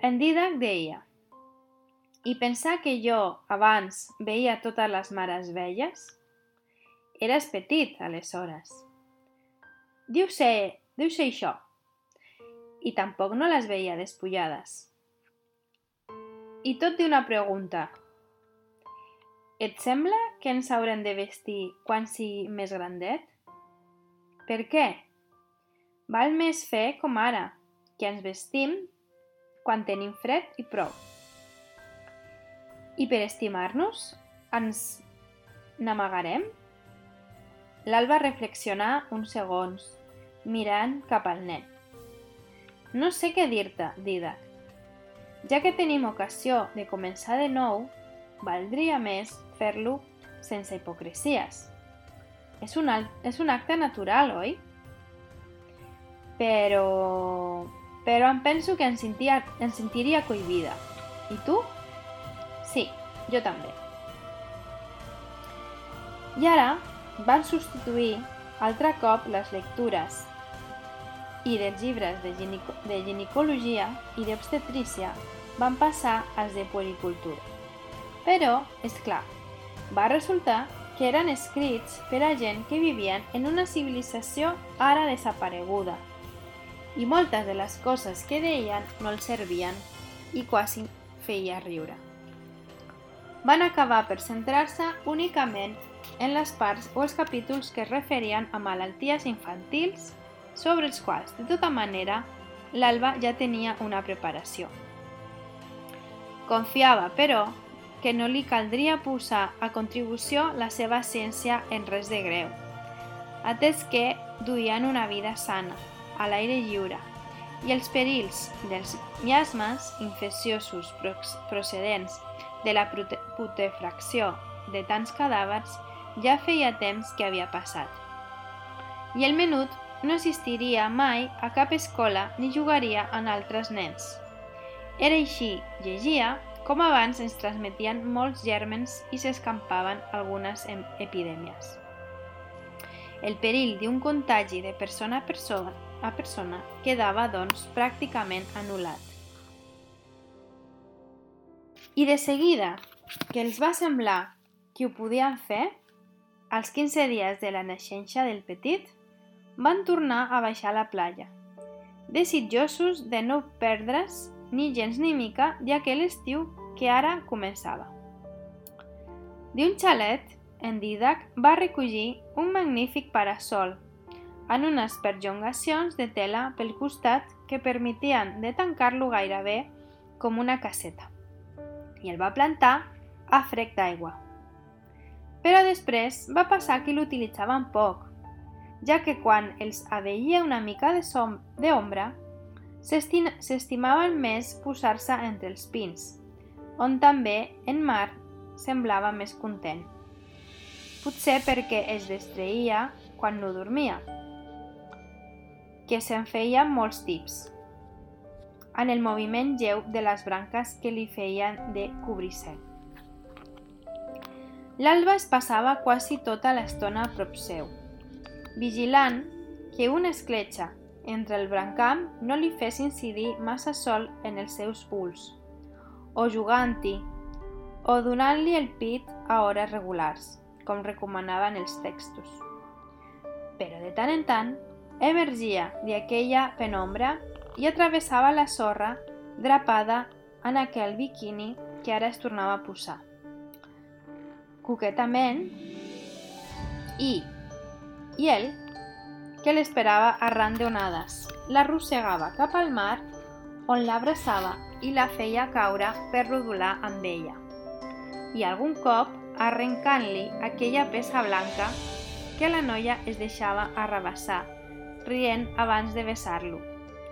Speaker 3: En Didac deia i pensar que jo, abans, veia totes les mares velles? Eres petit, aleshores. Diu ser, diu ser això. I tampoc no les veia despullades. I tot d'una pregunta. Et sembla que ens haurem de vestir quan sigui més grandet? Per què? Val més fer com ara, que ens vestim quan tenim fred i prou. I per estimar-nos, ens n'amagarem? L'Alba reflexionà uns segons, mirant cap al nen. No sé què dir-te, Didac. Ja que tenim ocasió de començar de nou, valdria més fer-lo sense hipocresies. És un, és un acte natural, oi? Però... però em penso que em, sentia, em sentiria cohibida. I tu? Sí, jo també. I ara van substituir altre cop les lectures i dels llibres de, gineco de ginecologia i d'obstetrícia van passar als de puericultura. Però, és clar, va resultar que eren escrits per a gent que vivien en una civilització ara desapareguda i moltes de les coses que deien no els servien i quasi feia riure. Van acabar per centrar-se únicament en les parts o els capítols que es referien a malalties infantils sobre els quals, de tota manera, l'Alba ja tenia una preparació. Confiava, però, que no li caldria posar a contribució la seva ciència en res de greu, atès que duien una vida sana, a l'aire lliure i els perills dels miasmes infecciosos procedents de la putrefacció de tants cadàvers ja feia temps que havia passat. I el menut no assistiria mai a cap escola ni jugaria amb altres nens. Era així, llegia, com abans ens transmetien molts gèrmens i s'escampaven algunes epidèmies. El perill d'un contagi de persona a persona a persona quedava, doncs, pràcticament anul·lat. I de seguida que els va semblar que ho podien fer, als 15 dies de la naixença del petit, van tornar a baixar a la platja, desitjosos de no perdre's ni gens ni mica d'aquell estiu que ara començava. D'un xalet, en Didac va recollir un magnífic parasol en unes perllongacions de tela pel costat que permetien de tancar-lo gairebé com una caseta, i el va plantar a frec d'aigua. Però després va passar que l'utilitzaven poc, ja que quan els aveia una mica de som d'ombra, s'estimaven més posar-se entre els pins, on també en Mar semblava més content. potser perquè es distreïa quan no dormia, que se'n feia molts tips en el moviment lleu de les branques que li feien de cobrisser. L'alba es passava quasi tota l'estona a prop seu, vigilant que una escletxa entre el brancam no li fes incidir massa sol en els seus ulls, o jugant-hi, o donant-li el pit a hores regulars, com recomanaven els textos. Però de tant en tant emergia d'aquella penombra i atravessava la sorra drapada en aquell biquini que ara es tornava a posar coquetament i, i ell, que l'esperava arran d'onades, l'arrossegava cap al mar on l'abraçava i la feia caure per rodolar amb ella. I algun cop arrencant-li aquella peça blanca que la noia es deixava arrabassar, rient abans de besar-lo,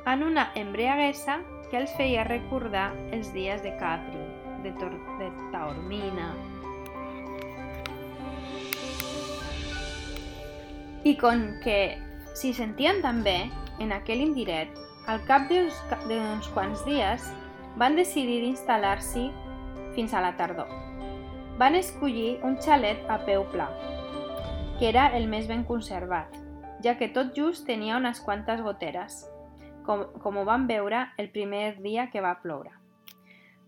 Speaker 3: en una embriaguesa que els feia recordar els dies de Capri, de, de Taormina, I com que s'hi sentien tan bé, en aquell indiret, al cap d'uns quants dies, van decidir instal·lar-s'hi fins a la tardor. Van escollir un xalet a peu pla, que era el més ben conservat, ja que tot just tenia unes quantes goteres, com, com ho van veure el primer dia que va ploure.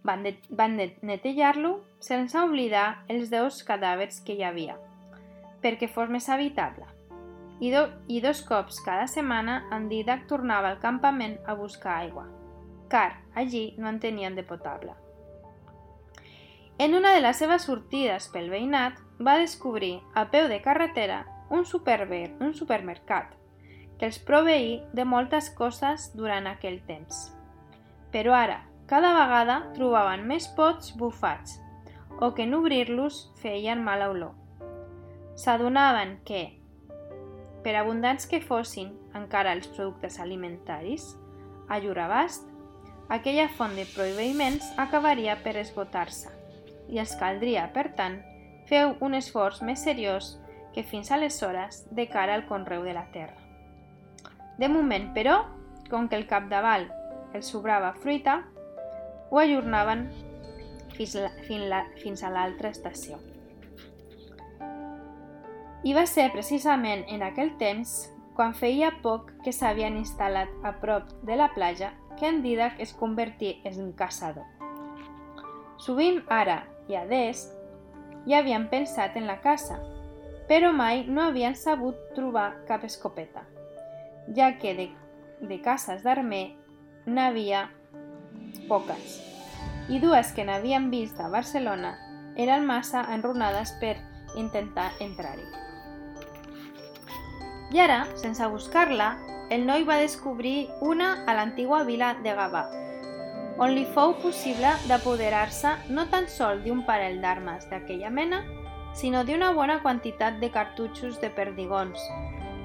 Speaker 3: Van, de, van netejar-lo sense oblidar els dos cadàvers que hi havia, perquè fos més habitable i, do, i dos cops cada setmana en Didac tornava al campament a buscar aigua, car allí no en tenien de potable. En una de les seves sortides pel veïnat va descobrir a peu de carretera un, superver, un supermercat que els proveí de moltes coses durant aquell temps. Però ara, cada vegada trobaven més pots bufats o que en obrir-los feien mala olor. S'adonaven que, per abundants que fossin encara els productes alimentaris, a llur abast, aquella font de proveïments acabaria per esgotar-se i els caldria, per tant, fer un esforç més seriós que fins aleshores de cara al conreu de la terra. De moment, però, com que el capdavall els sobrava fruita, ho ajornaven fins, la, fins, la, fins a l'altra estació. I va ser precisament en aquell temps, quan feia poc que s'havien instal·lat a prop de la platja, que en Didac es convertí en un caçador. Sovint ara i a des ja havien pensat en la caça, però mai no havien sabut trobar cap escopeta, ja que de, de caces d'armer n'havia poques, i dues que n'havien vist a Barcelona eren massa enrunades per intentar entrar-hi. I ara, sense buscar-la, el noi va descobrir una a l'antigua vila de Gavà, on li fou possible d'apoderar-se no tan sol d'un parell d'armes d'aquella mena, sinó d'una bona quantitat de cartutxos de perdigons,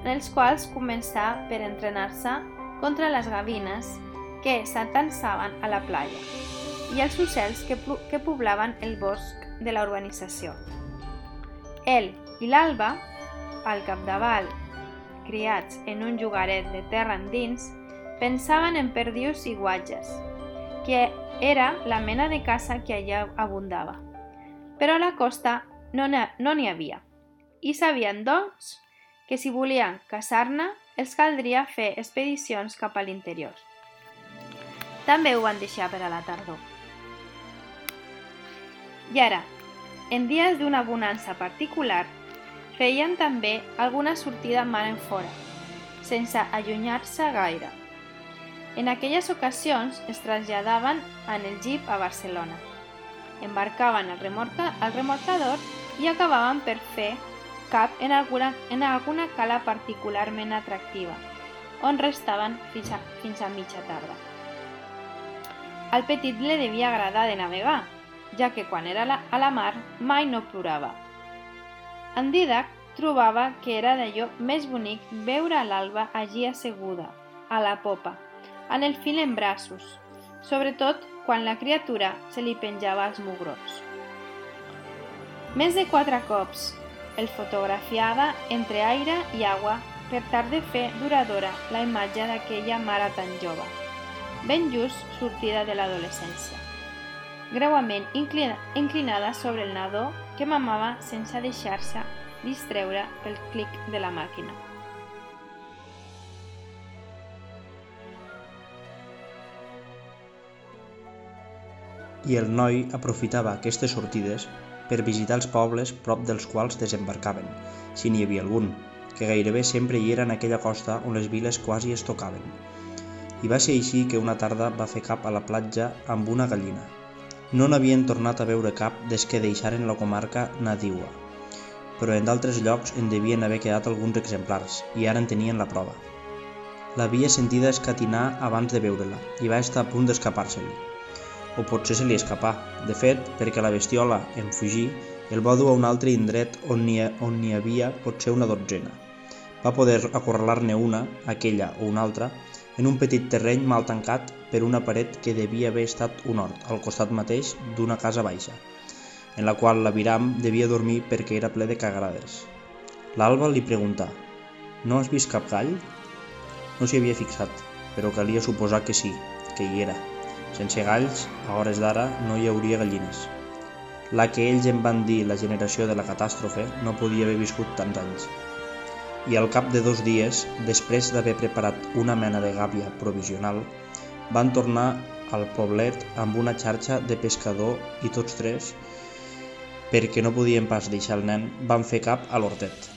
Speaker 3: en els quals començà per entrenar-se contra les gavines que s'atansaven a la playa i els ocells que, que poblaven el bosc de la urbanització. Ell i l'Alba, al capdavall criats en un jugaret de terra endins, pensaven en perdius i guatges, que era la mena de caça que allà abundava. Però la costa no n'hi havia, i sabien, doncs, que si volien caçar-ne els caldria fer expedicions cap a l'interior. També ho van deixar per a la tardor. I ara, en dies d'una bonança particular, Feien també alguna sortida mar en fora, sense allunyar-se gaire. En aquelles ocasions es traslladaven en el jeep a Barcelona. Embarcaven el, remorca, el remorcador i acabaven per fer cap en alguna, en alguna cala particularment atractiva, on restaven fins a, fins a mitja tarda. Al petit li devia agradar de navegar, ja que quan era a la mar mai no plorava en Didac trobava que era d'allò més bonic veure l'alba allí asseguda, a la popa, en el fil en braços, sobretot quan la criatura se li penjava als mugrots. Més de quatre cops el fotografiava entre aire i aigua per tal de fer duradora la imatge d'aquella mare tan jove, ben just sortida de l'adolescència, greuament inclina inclinada sobre el nadó que mamava sense deixar-se distreure pel clic de la màquina.
Speaker 4: i el noi aprofitava aquestes sortides per visitar els pobles prop dels quals desembarcaven, si n'hi havia algun, que gairebé sempre hi era en aquella costa on les viles quasi es tocaven. I va ser així que una tarda va fer cap a la platja amb una gallina. No n'havien tornat a veure cap des que deixaren la comarca nadiua, però en d'altres llocs en devien haver quedat alguns exemplars, i ara en tenien la prova. L'havia sentida escatinar abans de veure-la, i va estar a punt d'escapar-se-li o potser se li escapà. De fet, perquè la bestiola, en fugir, el va dur a un altre indret on n'hi havia potser una dotzena. Va poder acorralar-ne una, aquella o una altra, en un petit terreny mal tancat per una paret que devia haver estat un hort, al costat mateix d'una casa baixa, en la qual l'aviram devia dormir perquè era ple de cagrades. L'Alba li preguntà, «No has vist cap gall?» No s'hi havia fixat, però calia suposar que sí, que hi era. Sense galls, a hores d'ara, no hi hauria gallines. La que ells em van dir la generació de la catàstrofe no podia haver viscut tants anys. I al cap de dos dies, després d'haver preparat una mena de gàbia provisional, van tornar al poblet amb una xarxa de pescador i tots tres, perquè no podien pas deixar el nen, van fer cap a l'hortet.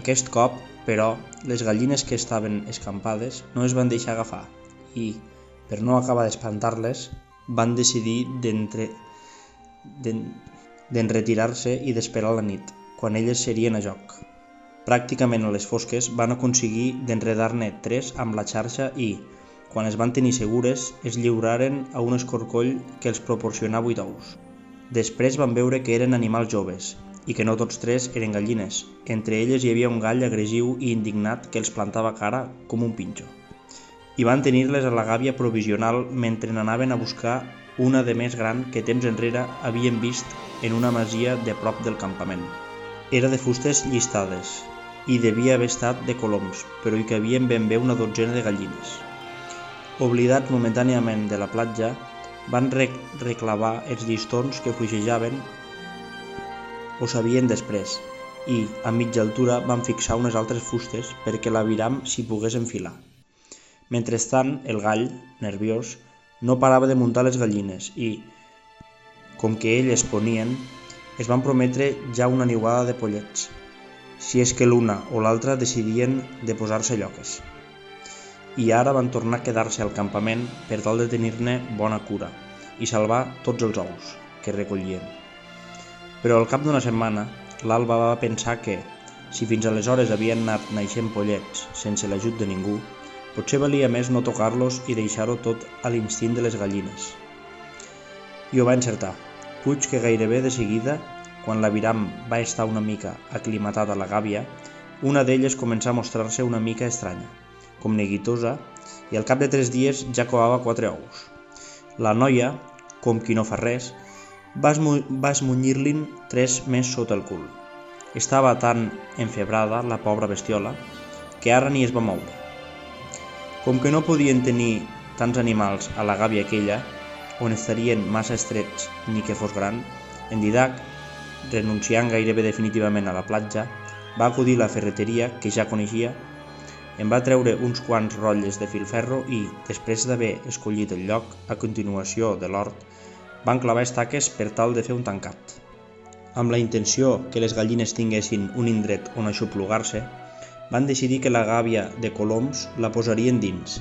Speaker 4: Aquest cop, però, les gallines que estaven escampades no es van deixar agafar i, per no acabar d'espantar-les, van decidir d'enretirar-se i d'esperar la nit, quan elles serien a joc. Pràcticament a les fosques van aconseguir d'enredar-ne tres amb la xarxa i, quan es van tenir segures, es lliuraren a un escorcoll que els proporcionà vuit ous. Després van veure que eren animals joves i que no tots tres eren gallines. Entre elles hi havia un gall agressiu i indignat que els plantava cara com un pinxo i van tenir-les a la gàbia provisional mentre n'anaven a buscar una de més gran que temps enrere havien vist en una masia de prop del campament. Era de fustes llistades i devia haver estat de coloms, però hi cabien ben bé una dotzena de gallines. Oblidats momentàniament de la platja, van rec reclavar els llistons que fuixejaven o sabien després i, a mitja altura, van fixar unes altres fustes perquè l'aviram s'hi pogués enfilar. Mentrestant, el gall, nerviós, no parava de muntar les gallines i, com que ell es ponien, es van prometre ja una niuada de pollets, si és que l'una o l'altra decidien de posar-se lloques. I ara van tornar a quedar-se al campament per tal de tenir-ne bona cura i salvar tots els ous que recollien. Però al cap d'una setmana, l'Alba va pensar que, si fins aleshores havien anat naixent pollets sense l'ajut de ningú, Potser valia més no tocar-los i deixar-ho tot a l'instint de les gallines. I ho va encertar. Puig que gairebé de seguida, quan l'aviram va estar una mica aclimatada a la gàbia, una d'elles començà a mostrar-se una mica estranya, com neguitosa, i al cap de tres dies ja coava quatre ous. La noia, com qui no fa res, va, esmu va esmunyir-li'n tres més sota el cul. Estava tan enfebrada, la pobra bestiola, que ara ni es va moure. Com que no podien tenir tants animals a la gàbia aquella, on estarien massa estrets ni que fos gran, en Didac, renunciant gairebé definitivament a la platja, va acudir a la ferreteria que ja coneixia, en va treure uns quants rotlles de filferro i, després d'haver escollit el lloc a continuació de l'hort, van clavar estaques per tal de fer un tancat. Amb la intenció que les gallines tinguessin un indret on aixoplugar-se, van decidir que la gàbia de coloms la posarien dins,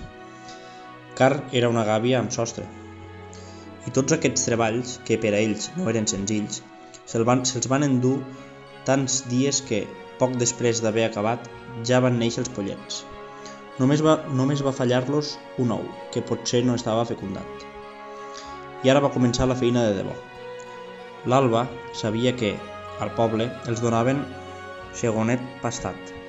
Speaker 4: car era una gàbia amb sostre. I tots aquests treballs, que per a ells no eren senzills, se'ls van, se van endur tants dies que, poc després d'haver acabat, ja van néixer els pollets. Només va, només va fallar-los un ou, que potser no estava fecundat. I ara va començar la feina de debò. L'Alba sabia que, al poble, els donaven segonet pastat,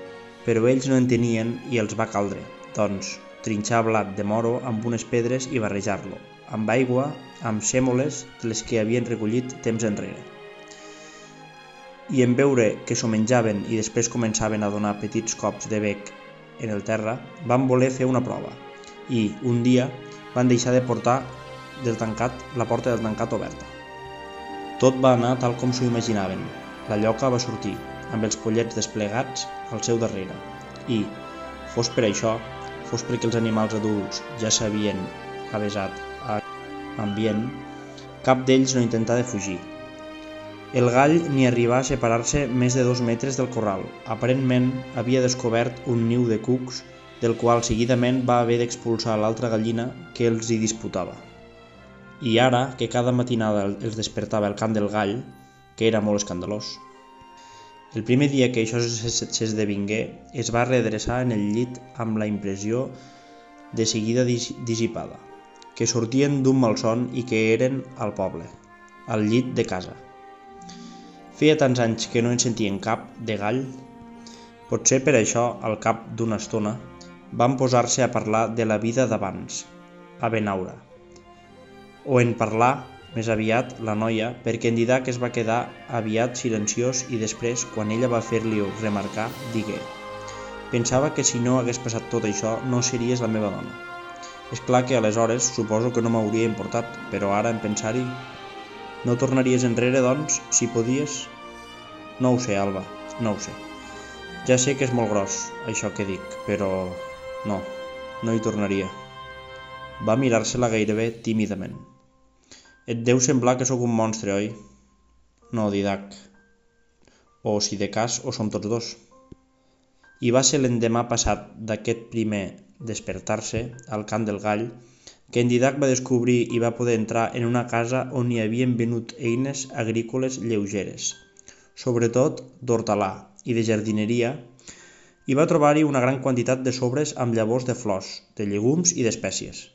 Speaker 4: però ells no en tenien i els va caldre, doncs, trinxar blat de moro amb unes pedres i barrejar-lo, amb aigua, amb sèmoles de les que havien recollit temps enrere. i en veure que s'ho menjaven i després començaven a donar petits cops de bec en el terra, van voler fer una prova i, un dia, van deixar de portar del tancat, la porta del tancat oberta. Tot va anar tal com s'ho imaginaven. La lloca va sortir, amb els pollets desplegats al seu darrere, i, fos per això, fos perquè els animals adults ja s'havien avesat a ambient, cap d'ells no intentava fugir. El gall ni arribà a separar-se més de dos metres del corral. Aparentment havia descobert un niu de cucs del qual seguidament va haver d'expulsar l'altra gallina que els hi disputava. I ara, que cada matinada els despertava el cant del gall, que era molt escandalós. El primer dia que això s'esdevingué, es va redreçar en el llit amb la impressió de seguida dissipada, que sortien d'un malson i que eren al poble, al llit de casa. Feia tants anys que no en sentien cap de gall. Potser per això, al cap d'una estona, van posar-se a parlar de la vida d'abans, a Benaura. O en parlar, més aviat, la noia, perquè en Didac es va quedar aviat silenciós i després, quan ella va fer-li-ho remarcar, digué Pensava que si no hagués passat tot això no series la meva dona. És clar que aleshores suposo que no m'hauria importat, però ara en pensar-hi... No tornaries enrere, doncs, si podies? No ho sé, Alba, no ho sé. Ja sé que és molt gros, això que dic, però... No, no hi tornaria. Va mirar-se-la gairebé tímidament. Et deu semblar que sóc un monstre, oi? No, Didac. O si de cas, o som tots dos. I va ser l'endemà passat d'aquest primer despertar-se al cant del gall que en Didac va descobrir i va poder entrar en una casa on hi havien venut eines agrícoles lleugeres, sobretot d'hortalà i de jardineria, i va trobar-hi una gran quantitat de sobres amb llavors de flors, de llegums i d'espècies.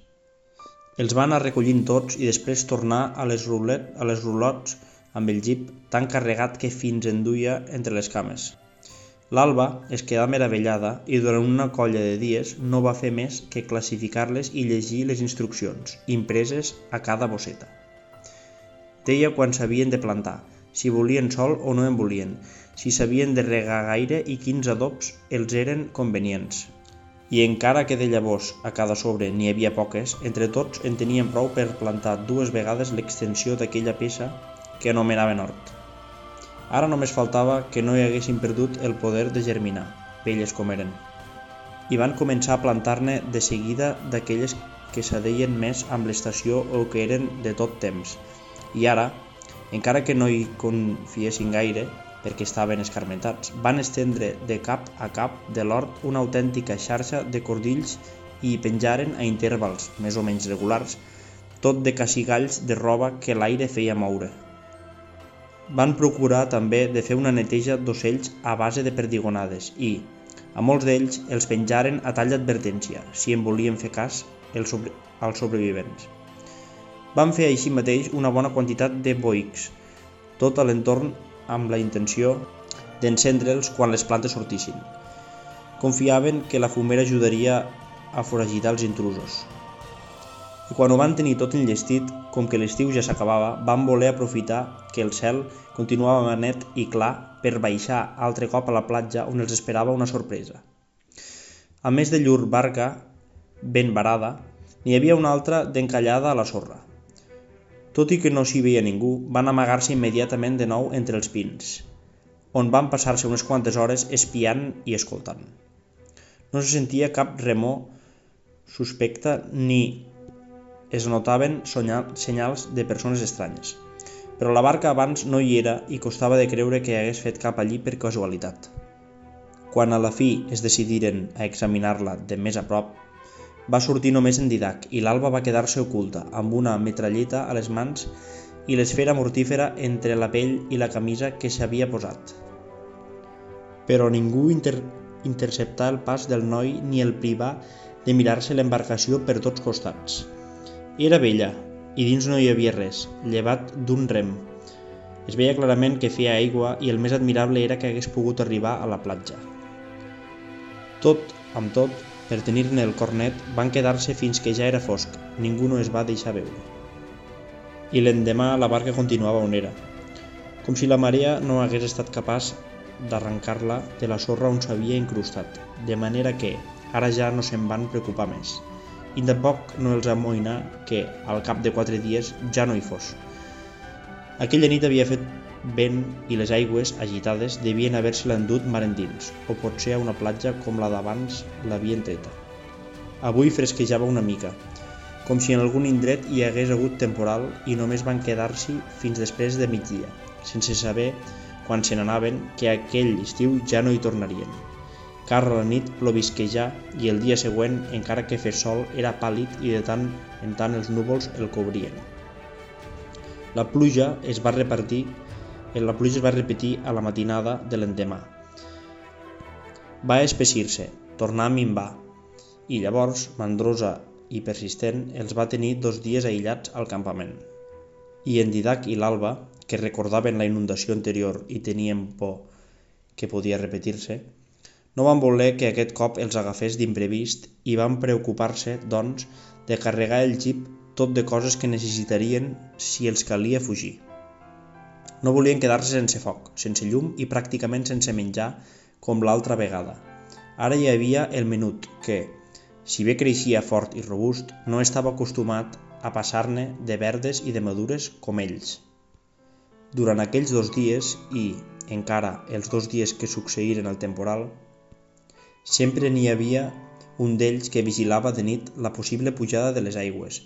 Speaker 4: Els va anar recollint tots i després tornar a les, rulet, a les rulots amb el jeep tan carregat que fins enduia entre les cames. L'Alba es quedà meravellada i durant una colla de dies no va fer més que classificar-les i llegir les instruccions, impreses a cada bosseta. Deia quan s'havien de plantar, si volien sol o no en volien, si s'havien de regar gaire i quins adobs els eren convenients. I encara que de llavors a cada sobre n'hi havia poques, entre tots en tenien prou per plantar dues vegades l'extensió d'aquella peça que anomenaven hort. Ara només faltava que no hi haguessin perdut el poder de germinar, velles com eren. I van començar a plantar-ne de seguida d'aquelles que s'adeien més amb l'estació o que eren de tot temps. I ara, encara que no hi confiessin gaire, perquè estaven escarmentats, van estendre de cap a cap de l'hort una autèntica xarxa de cordills i penjaren a intervals, més o menys regulars, tot de cacigalls de roba que l'aire feia moure, van procurar també de fer una neteja d'ocells a base de perdigonades i, a molts d'ells, els penjaren a tall d'advertència, si en volien fer cas els, sobre... als sobrevivents. Van fer així mateix una bona quantitat de boics, tot a l'entorn amb la intenció d'encendre'ls quan les plantes sortissin. Confiaven que la fumera ajudaria a foragitar els intrusos. I quan ho van tenir tot enllestit, com que l'estiu ja s'acabava, van voler aprofitar que el cel continuava net i clar per baixar altre cop a la platja on els esperava una sorpresa. A més de llur barca, ben varada, n'hi havia una altra d'encallada a la sorra. Tot i que no s'hi veia ningú, van amagar-se immediatament de nou entre els pins, on van passar-se unes quantes hores espiant i escoltant. No se sentia cap remor suspecte ni es notaven senyals de persones estranyes. Però la barca abans no hi era i costava de creure que hagués fet cap allí per casualitat. Quan a la fi es decidiren a examinar-la de més a prop, va sortir només en Didac i l'alba va quedar-se oculta, amb una metralleta a les mans i l'esfera mortífera entre la pell i la camisa que s'havia posat. Però ningú inter interceptà el pas del noi ni el privà de mirar-se l'embarcació per tots costats. Era vella, i dins no hi havia res, llevat d'un rem. Es veia clarament que feia aigua i el més admirable era que hagués pogut arribar a la platja. Tot, amb tot, per tenir-ne el cornet, van quedar-se fins que ja era fosc, ningú no es va deixar veure. I l'endemà la barca continuava on era. com si la marea no hagués estat capaç d'arrencar-la de la sorra on s'havia incrustat, de manera que ara ja no se'n van preocupar més. I de poc no els amoïnà que, al cap de quatre dies, ja no hi fos. Aquella nit havia fet vent i les aigües, agitades, devien haver-se l'endut mar endins, o potser a una platja com la d'abans l'havien treta. Avui fresquejava una mica, com si en algun indret hi hagués hagut temporal i només van quedar-s'hi fins després de migdia, sense saber, quan se n'anaven, que aquell estiu ja no hi tornarien car la nit plovisquejà i el dia següent, encara que fes sol, era pàl·lid i de tant en tant els núvols el cobrien. La pluja es va repartir la pluja es va repetir a la matinada de l'endemà. Va espessir-se, tornar a minvar, i llavors, mandrosa i persistent, els va tenir dos dies aïllats al campament. I en Didac i l'Alba, que recordaven la inundació anterior i tenien por que podia repetir-se, no van voler que aquest cop els agafés d'imprevist i van preocupar-se, doncs, de carregar el jeep tot de coses que necessitarien si els calia fugir. No volien quedar-se sense foc, sense llum i pràcticament sense menjar com l'altra vegada. Ara hi havia el menut, que, si bé creixia fort i robust, no estava acostumat a passar-ne de verdes i de madures com ells. Durant aquells dos dies i, encara, els dos dies que succeïren el temporal, Sempre n'hi havia un d'ells que vigilava de nit la possible pujada de les aigües,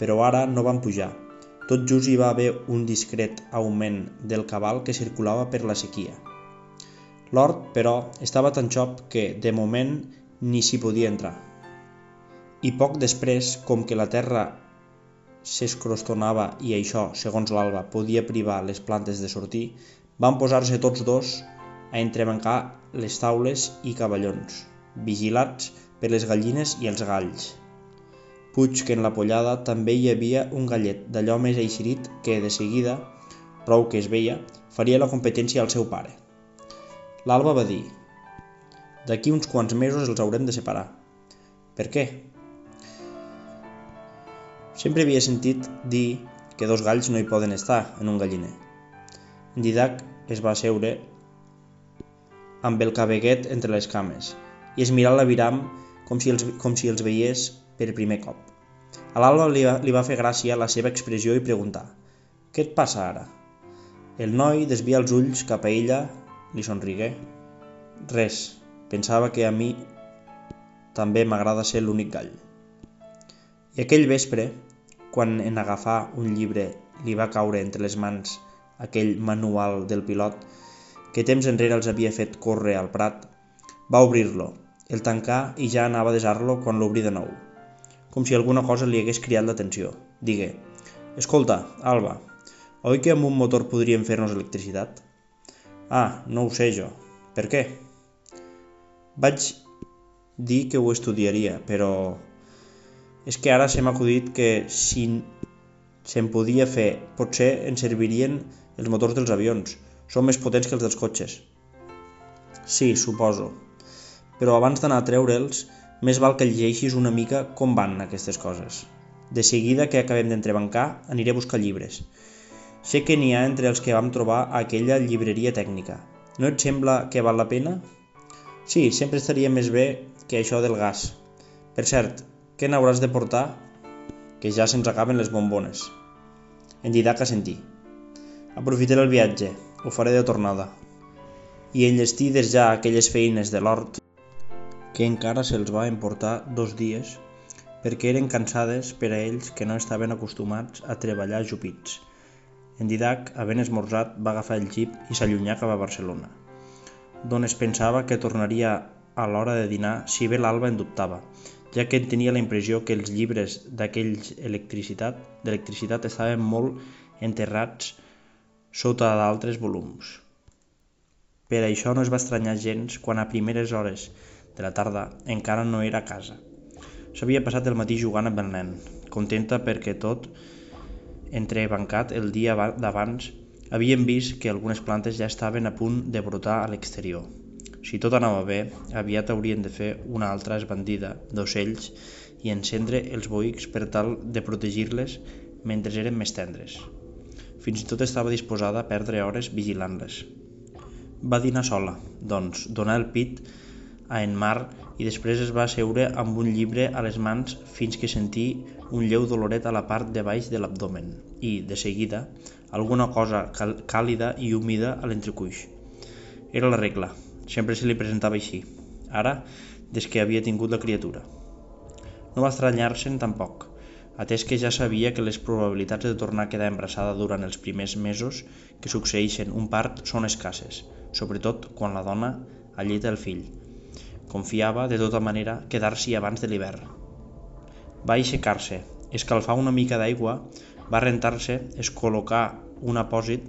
Speaker 4: però ara no van pujar. Tot just hi va haver un discret augment del cabal que circulava per la sequia. L'hort, però, estava tan xop que, de moment, ni s'hi podia entrar. I poc després, com que la terra s'escrostonava i això, segons l'alba, podia privar les plantes de sortir, van posar-se tots dos a entrebancar les taules i cavallons, vigilats per les gallines i els galls. Puig que en la pollada també hi havia un gallet d'allò més eixerit que, de seguida, prou que es veia, faria la competència al seu pare. L'Alba va dir «D'aquí uns quants mesos els haurem de separar». Per què? Sempre havia sentit dir que dos galls no hi poden estar en un galliner. En Didac es va seure amb el cabeguet entre les cames i es mirà l'aviram com, si els, com si els veiés per primer cop. A l'Alba li, va, li va fer gràcia la seva expressió i preguntar «Què et passa ara?» El noi desvia els ulls cap a ella, li somrigué. «Res, pensava que a mi també m'agrada ser l'únic gall». I aquell vespre, quan en agafar un llibre li va caure entre les mans aquell manual del pilot, que temps enrere els havia fet córrer al prat, va obrir-lo, el tancà i ja anava a desar-lo quan l'obrí de nou, com si alguna cosa li hagués criat l'atenció. Digué, escolta, Alba, oi que amb un motor podríem fer-nos electricitat? Ah, no ho sé jo. Per què? Vaig dir que ho estudiaria, però és que ara se m'ha acudit que si se'n podia fer, potser ens servirien els motors dels avions, són més potents que els dels cotxes. Sí, suposo. Però abans d'anar a treure'ls, més val que llegeixis una mica com van aquestes coses. De seguida que acabem d'entrebancar, aniré a buscar llibres. Sé que n'hi ha entre els que vam trobar a aquella llibreria tècnica. No et sembla que val la pena? Sí, sempre estaria més bé que això del gas. Per cert, què n'hauràs de portar? Que ja se'ns acaben les bombones. En Didac assentí. Aprofitaré el viatge, ho faré de tornada. I enllestides ja aquelles feines de l'hort, que encara se'ls va emportar dos dies, perquè eren cansades per a ells que no estaven acostumats a treballar jupits. En Didac, havent esmorzat, va agafar el jeep i s'allunyà cap a Barcelona, d'on es pensava que tornaria a l'hora de dinar si bé l'alba en dubtava, ja que tenia la impressió que els llibres d'aquells electricitat d'electricitat estaven molt enterrats sota d'altres volums. Per això no es va estranyar gens quan a primeres hores de la tarda encara no era a casa. S'havia passat el matí jugant amb el nen, contenta perquè tot, entrebancat el dia d'abans, havien vist que algunes plantes ja estaven a punt de brotar a l'exterior. Si tot anava bé, aviat haurien de fer una altra esbandida d'ocells i encendre els boics per tal de protegir-les mentre eren més tendres. Fins i tot estava disposada a perdre hores vigilant-les. Va dinar sola, doncs, donar el pit a en Mar i després es va asseure amb un llibre a les mans fins que sentí un lleu doloret a la part de baix de l'abdomen i, de seguida, alguna cosa càlida i húmida a l'entrecuix. Era la regla, sempre se li presentava així, ara des que havia tingut la criatura. No va estranyar-se'n tampoc, atès que ja sabia que les probabilitats de tornar a quedar embarassada durant els primers mesos que succeeixen un part són escasses, sobretot quan la dona alleta el fill. Confiava, de tota manera, quedar-s'hi abans de l'hivern. Va aixecar-se, escalfar una mica d'aigua, va rentar-se, es col·locar un apòsit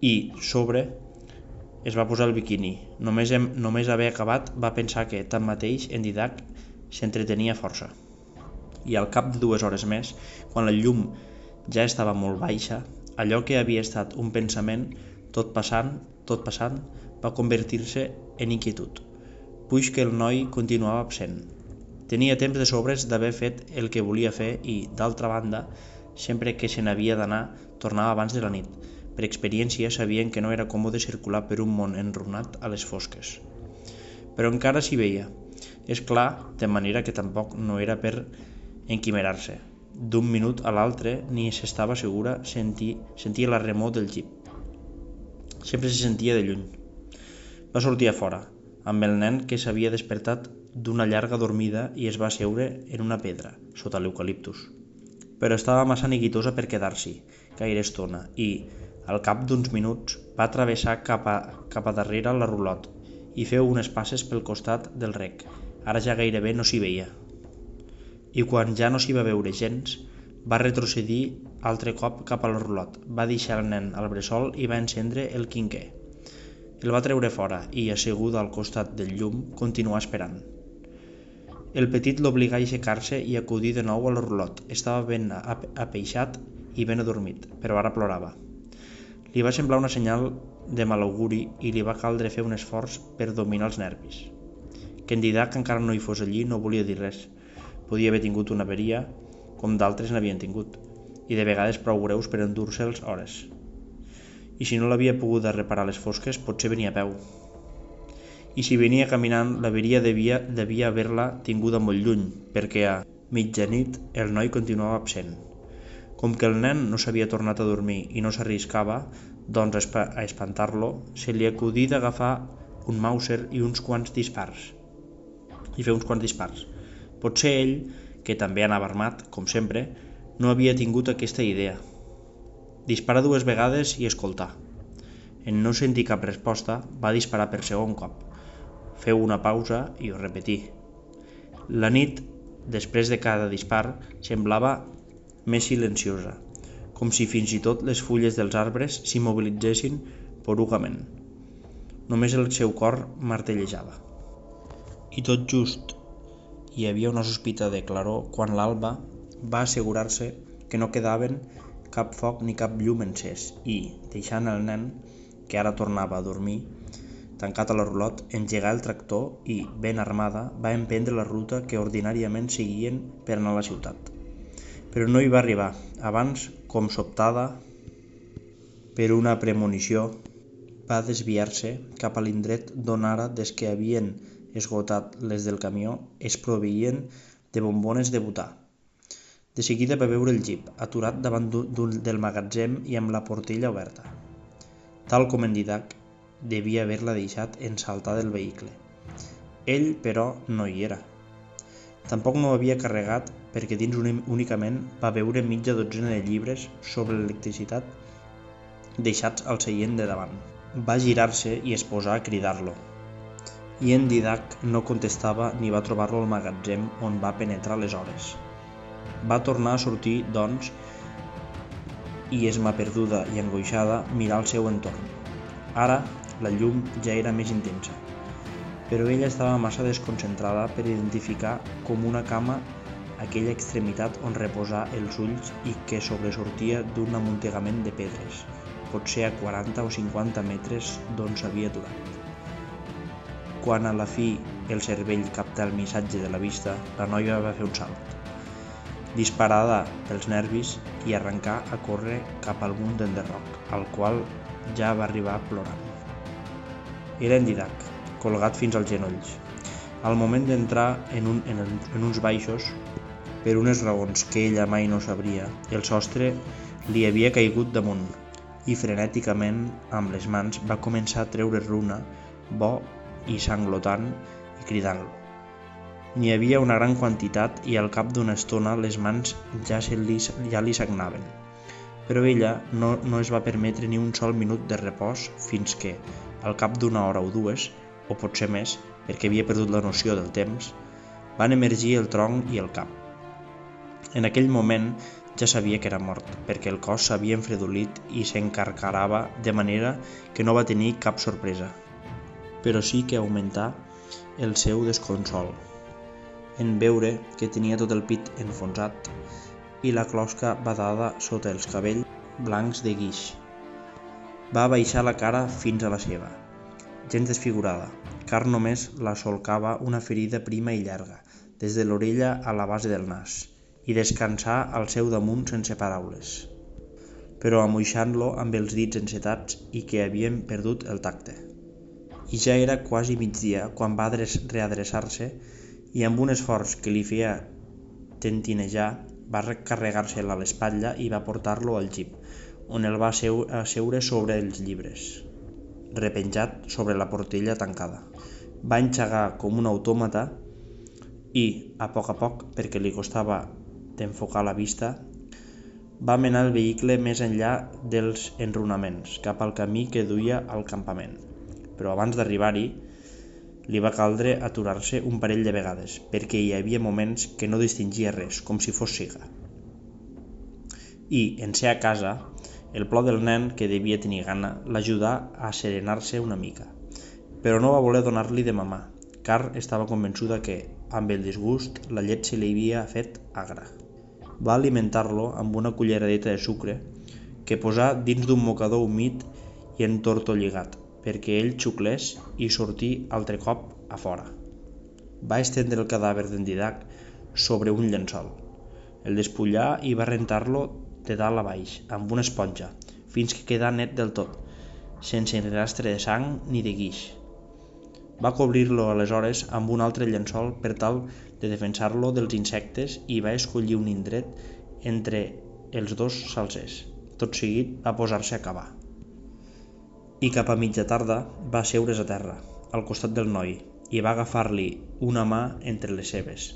Speaker 4: i, sobre, es va posar el biquini. Només, hem, només haver acabat va pensar que, tanmateix, en Didac s'entretenia força. I al cap de dues hores més, quan la llum ja estava molt baixa, allò que havia estat un pensament, tot passant, tot passant, va convertir-se en inquietud, puix que el noi continuava absent. Tenia temps de sobres d'haver fet el que volia fer i, d'altra banda, sempre que se n'havia d'anar, tornava abans de la nit, per experiència sabien que no era còmode circular per un món enrunat a les fosques. Però encara s'hi veia. És clar, de manera que tampoc no era per enquimerar-se. D'un minut a l'altre ni s'estava segura sentir, sentia la remor del jeep. Sempre se sentia de lluny. Va sortir a fora, amb el nen que s'havia despertat d'una llarga dormida i es va seure en una pedra, sota l'eucaliptus. Però estava massa neguitosa per quedar-s'hi gaire estona i, al cap d'uns minuts va travessar cap a, cap a darrere la rulot i feu unes passes pel costat del rec. Ara ja gairebé no s'hi veia. I quan ja no s'hi va veure gens, va retrocedir altre cop cap a la rulot, va deixar el nen al bressol i va encendre el quinquer. El va treure fora i, asseguda al costat del llum, continuà esperant. El petit l'obligà a aixecar-se i acudir de nou a la rulot. Estava ben apeixat i ben adormit, però ara plorava. Li va semblar una senyal de malauguri i li va caldre fer un esforç per dominar els nervis. Que en Didac encara no hi fos allí no volia dir res. Podia haver tingut una averia, com d'altres n'havien tingut, i de vegades prou greus per endur-se'ls hores. I si no l'havia pogut reparar les fosques, potser venia a peu. I si venia caminant, l'averia devia, devia haver-la tinguda molt lluny, perquè a mitjanit el noi continuava absent. Com que el nen no s'havia tornat a dormir i no s'arriscava, doncs a espantar-lo, se li acudí d'agafar un Mauser i uns quants dispars. I fer uns quants dispars. Potser ell, que també anava armat, com sempre, no havia tingut aquesta idea. Dispara dues vegades i escoltar. En no sentir cap resposta, va disparar per segon cop. Feu una pausa i ho repetí. La nit, després de cada dispar, semblava més silenciosa, com si fins i tot les fulles dels arbres s'immobilitzessin porugament. Només el seu cor martellejava. I tot just hi havia una sospita de claror quan l'alba va assegurar-se que no quedaven cap foc ni cap llum encès. I, deixant el nen, que ara tornava a dormir, tancat a la rulot, engegà el tractor i, ben armada, va emprendre la ruta que ordinàriament seguien per anar a la ciutat. Però no hi va arribar. Abans com sobtada per una premonició va desviar-se cap a l'indret d'on ara des que havien esgotat les del camió es proveïen de bombones de butà. De seguida va veure el jeep, aturat davant del magatzem i amb la portella oberta. Tal com en Didac, devia haver-la deixat en saltar del vehicle. Ell, però, no hi era. Tampoc no havia carregat perquè dins únicament va veure mitja dotzena de llibres sobre l'electricitat deixats al seient de davant. Va girar-se i es posà a cridar-lo. I en Didac no contestava ni va trobar-lo al magatzem on va penetrar les hores. Va tornar a sortir, doncs, i esma perduda i angoixada mirar al seu entorn. Ara la llum ja era més intensa però ella estava massa desconcentrada per identificar com una cama aquella extremitat on reposar els ulls i que sobresortia d'un amuntegament de pedres, potser a 40 o 50 metres d'on s'havia aturat. Quan a la fi el cervell capta el missatge de la vista, la noia va fer un salt. Disparada pels nervis i arrencar a córrer cap al munt d'enderroc, al qual ja va arribar plorant. Era en Didac, colgat fins als genolls. Al moment d'entrar en, un, en, en uns baixos, per unes raons que ella mai no sabria, el sostre li havia caigut damunt i frenèticament amb les mans va començar a treure runa, bo i sanglotant i cridant-lo. N'hi havia una gran quantitat i al cap d'una estona les mans ja, se li, ja li sagnaven. Però ella no, no es va permetre ni un sol minut de repòs fins que, al cap d'una hora o dues, o potser més, perquè havia perdut la noció del temps, van emergir el tronc i el cap. En aquell moment ja sabia que era mort, perquè el cos s'havia enfredolit i s'encarcarava de manera que no va tenir cap sorpresa. Però sí que augmentà el seu desconsol en veure que tenia tot el pit enfonsat i la closca badada sota els cabells blancs de guix. Va baixar la cara fins a la seva, gens desfigurada, car només la solcava una ferida prima i llarga, des de l'orella a la base del nas, i descansar al seu damunt sense paraules, però amoixant-lo amb els dits encetats i que havien perdut el tacte. I ja era quasi migdia quan va readreçar-se i amb un esforç que li feia tentinejar va recarregar-se'l a l'espatlla i va portar-lo al jeep, on el va asseure sobre els llibres, repenjat sobre la portella tancada. Va enxagar com un autòmata i, a poc a poc, perquè li costava d'enfocar la vista, va menar el vehicle més enllà dels enrunaments, cap al camí que duia al campament. Però abans d'arribar-hi, li va caldre aturar-se un parell de vegades, perquè hi havia moments que no distingia res, com si fos siga. I, en ser a casa, el plor del nen, que devia tenir gana, l'ajudà a serenar-se una mica. Però no va voler donar-li de mamar, car estava convençuda que, amb el disgust, la llet se li havia fet agra va alimentar-lo amb una culleradeta de sucre que posà dins d'un mocador humit i entortolligat perquè ell xuclés i sortí altre cop a fora. Va estendre el cadàver d'en Didac sobre un llençol. El despullà i va rentar-lo de dalt a baix amb una esponja fins que quedà net del tot, sense rastre de sang ni de guix. Va cobrir-lo aleshores amb un altre llençol per tal de defensar-lo dels insectes i va escollir un indret entre els dos salsers. Tot seguit va posar-se a cavar. I cap a mitja tarda va seure's a terra, al costat del noi, i va agafar-li una mà entre les seves.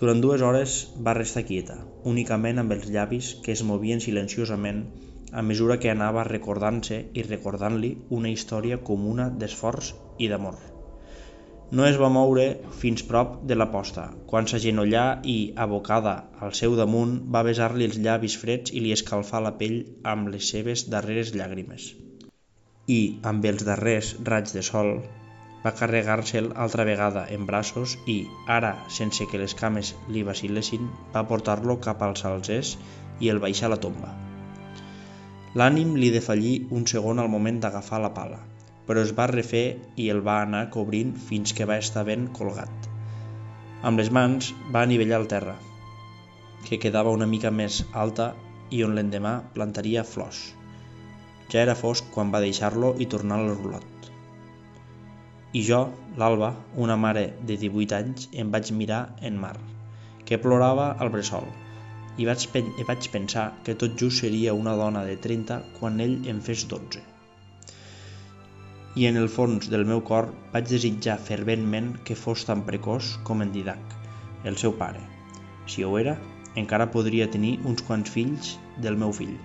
Speaker 4: Durant dues hores va restar quieta, únicament amb els llavis que es movien silenciosament a mesura que anava recordant-se i recordant-li una història comuna d'esforç i d'amor. No es va moure fins prop de la posta, quan s'agenollà i, abocada al seu damunt, va besar-li els llavis freds i li escalfà la pell amb les seves darreres llàgrimes. I, amb els darrers raigs de sol, va carregar-se'l altra vegada en braços i, ara, sense que les cames li vacil·lessin, va portar-lo cap als salzers i el baixar a la tomba. L'ànim li defallí un segon al moment d'agafar la pala, però es va refer i el va anar cobrint fins que va estar ben colgat. Amb les mans va anivellar el terra, que quedava una mica més alta i on l'endemà plantaria flors. Ja era fosc quan va deixar-lo i tornar al rulot. I jo, l'Alba, una mare de 18 anys, em vaig mirar en mar, que plorava al bressol, i vaig, i vaig pensar que tot just seria una dona de 30 quan ell en fes 12. I en el fons del meu cor vaig desitjar ferventment que fos tan precoç com en Didac, el seu pare. Si ho era, encara podria tenir uns quants fills del meu fill.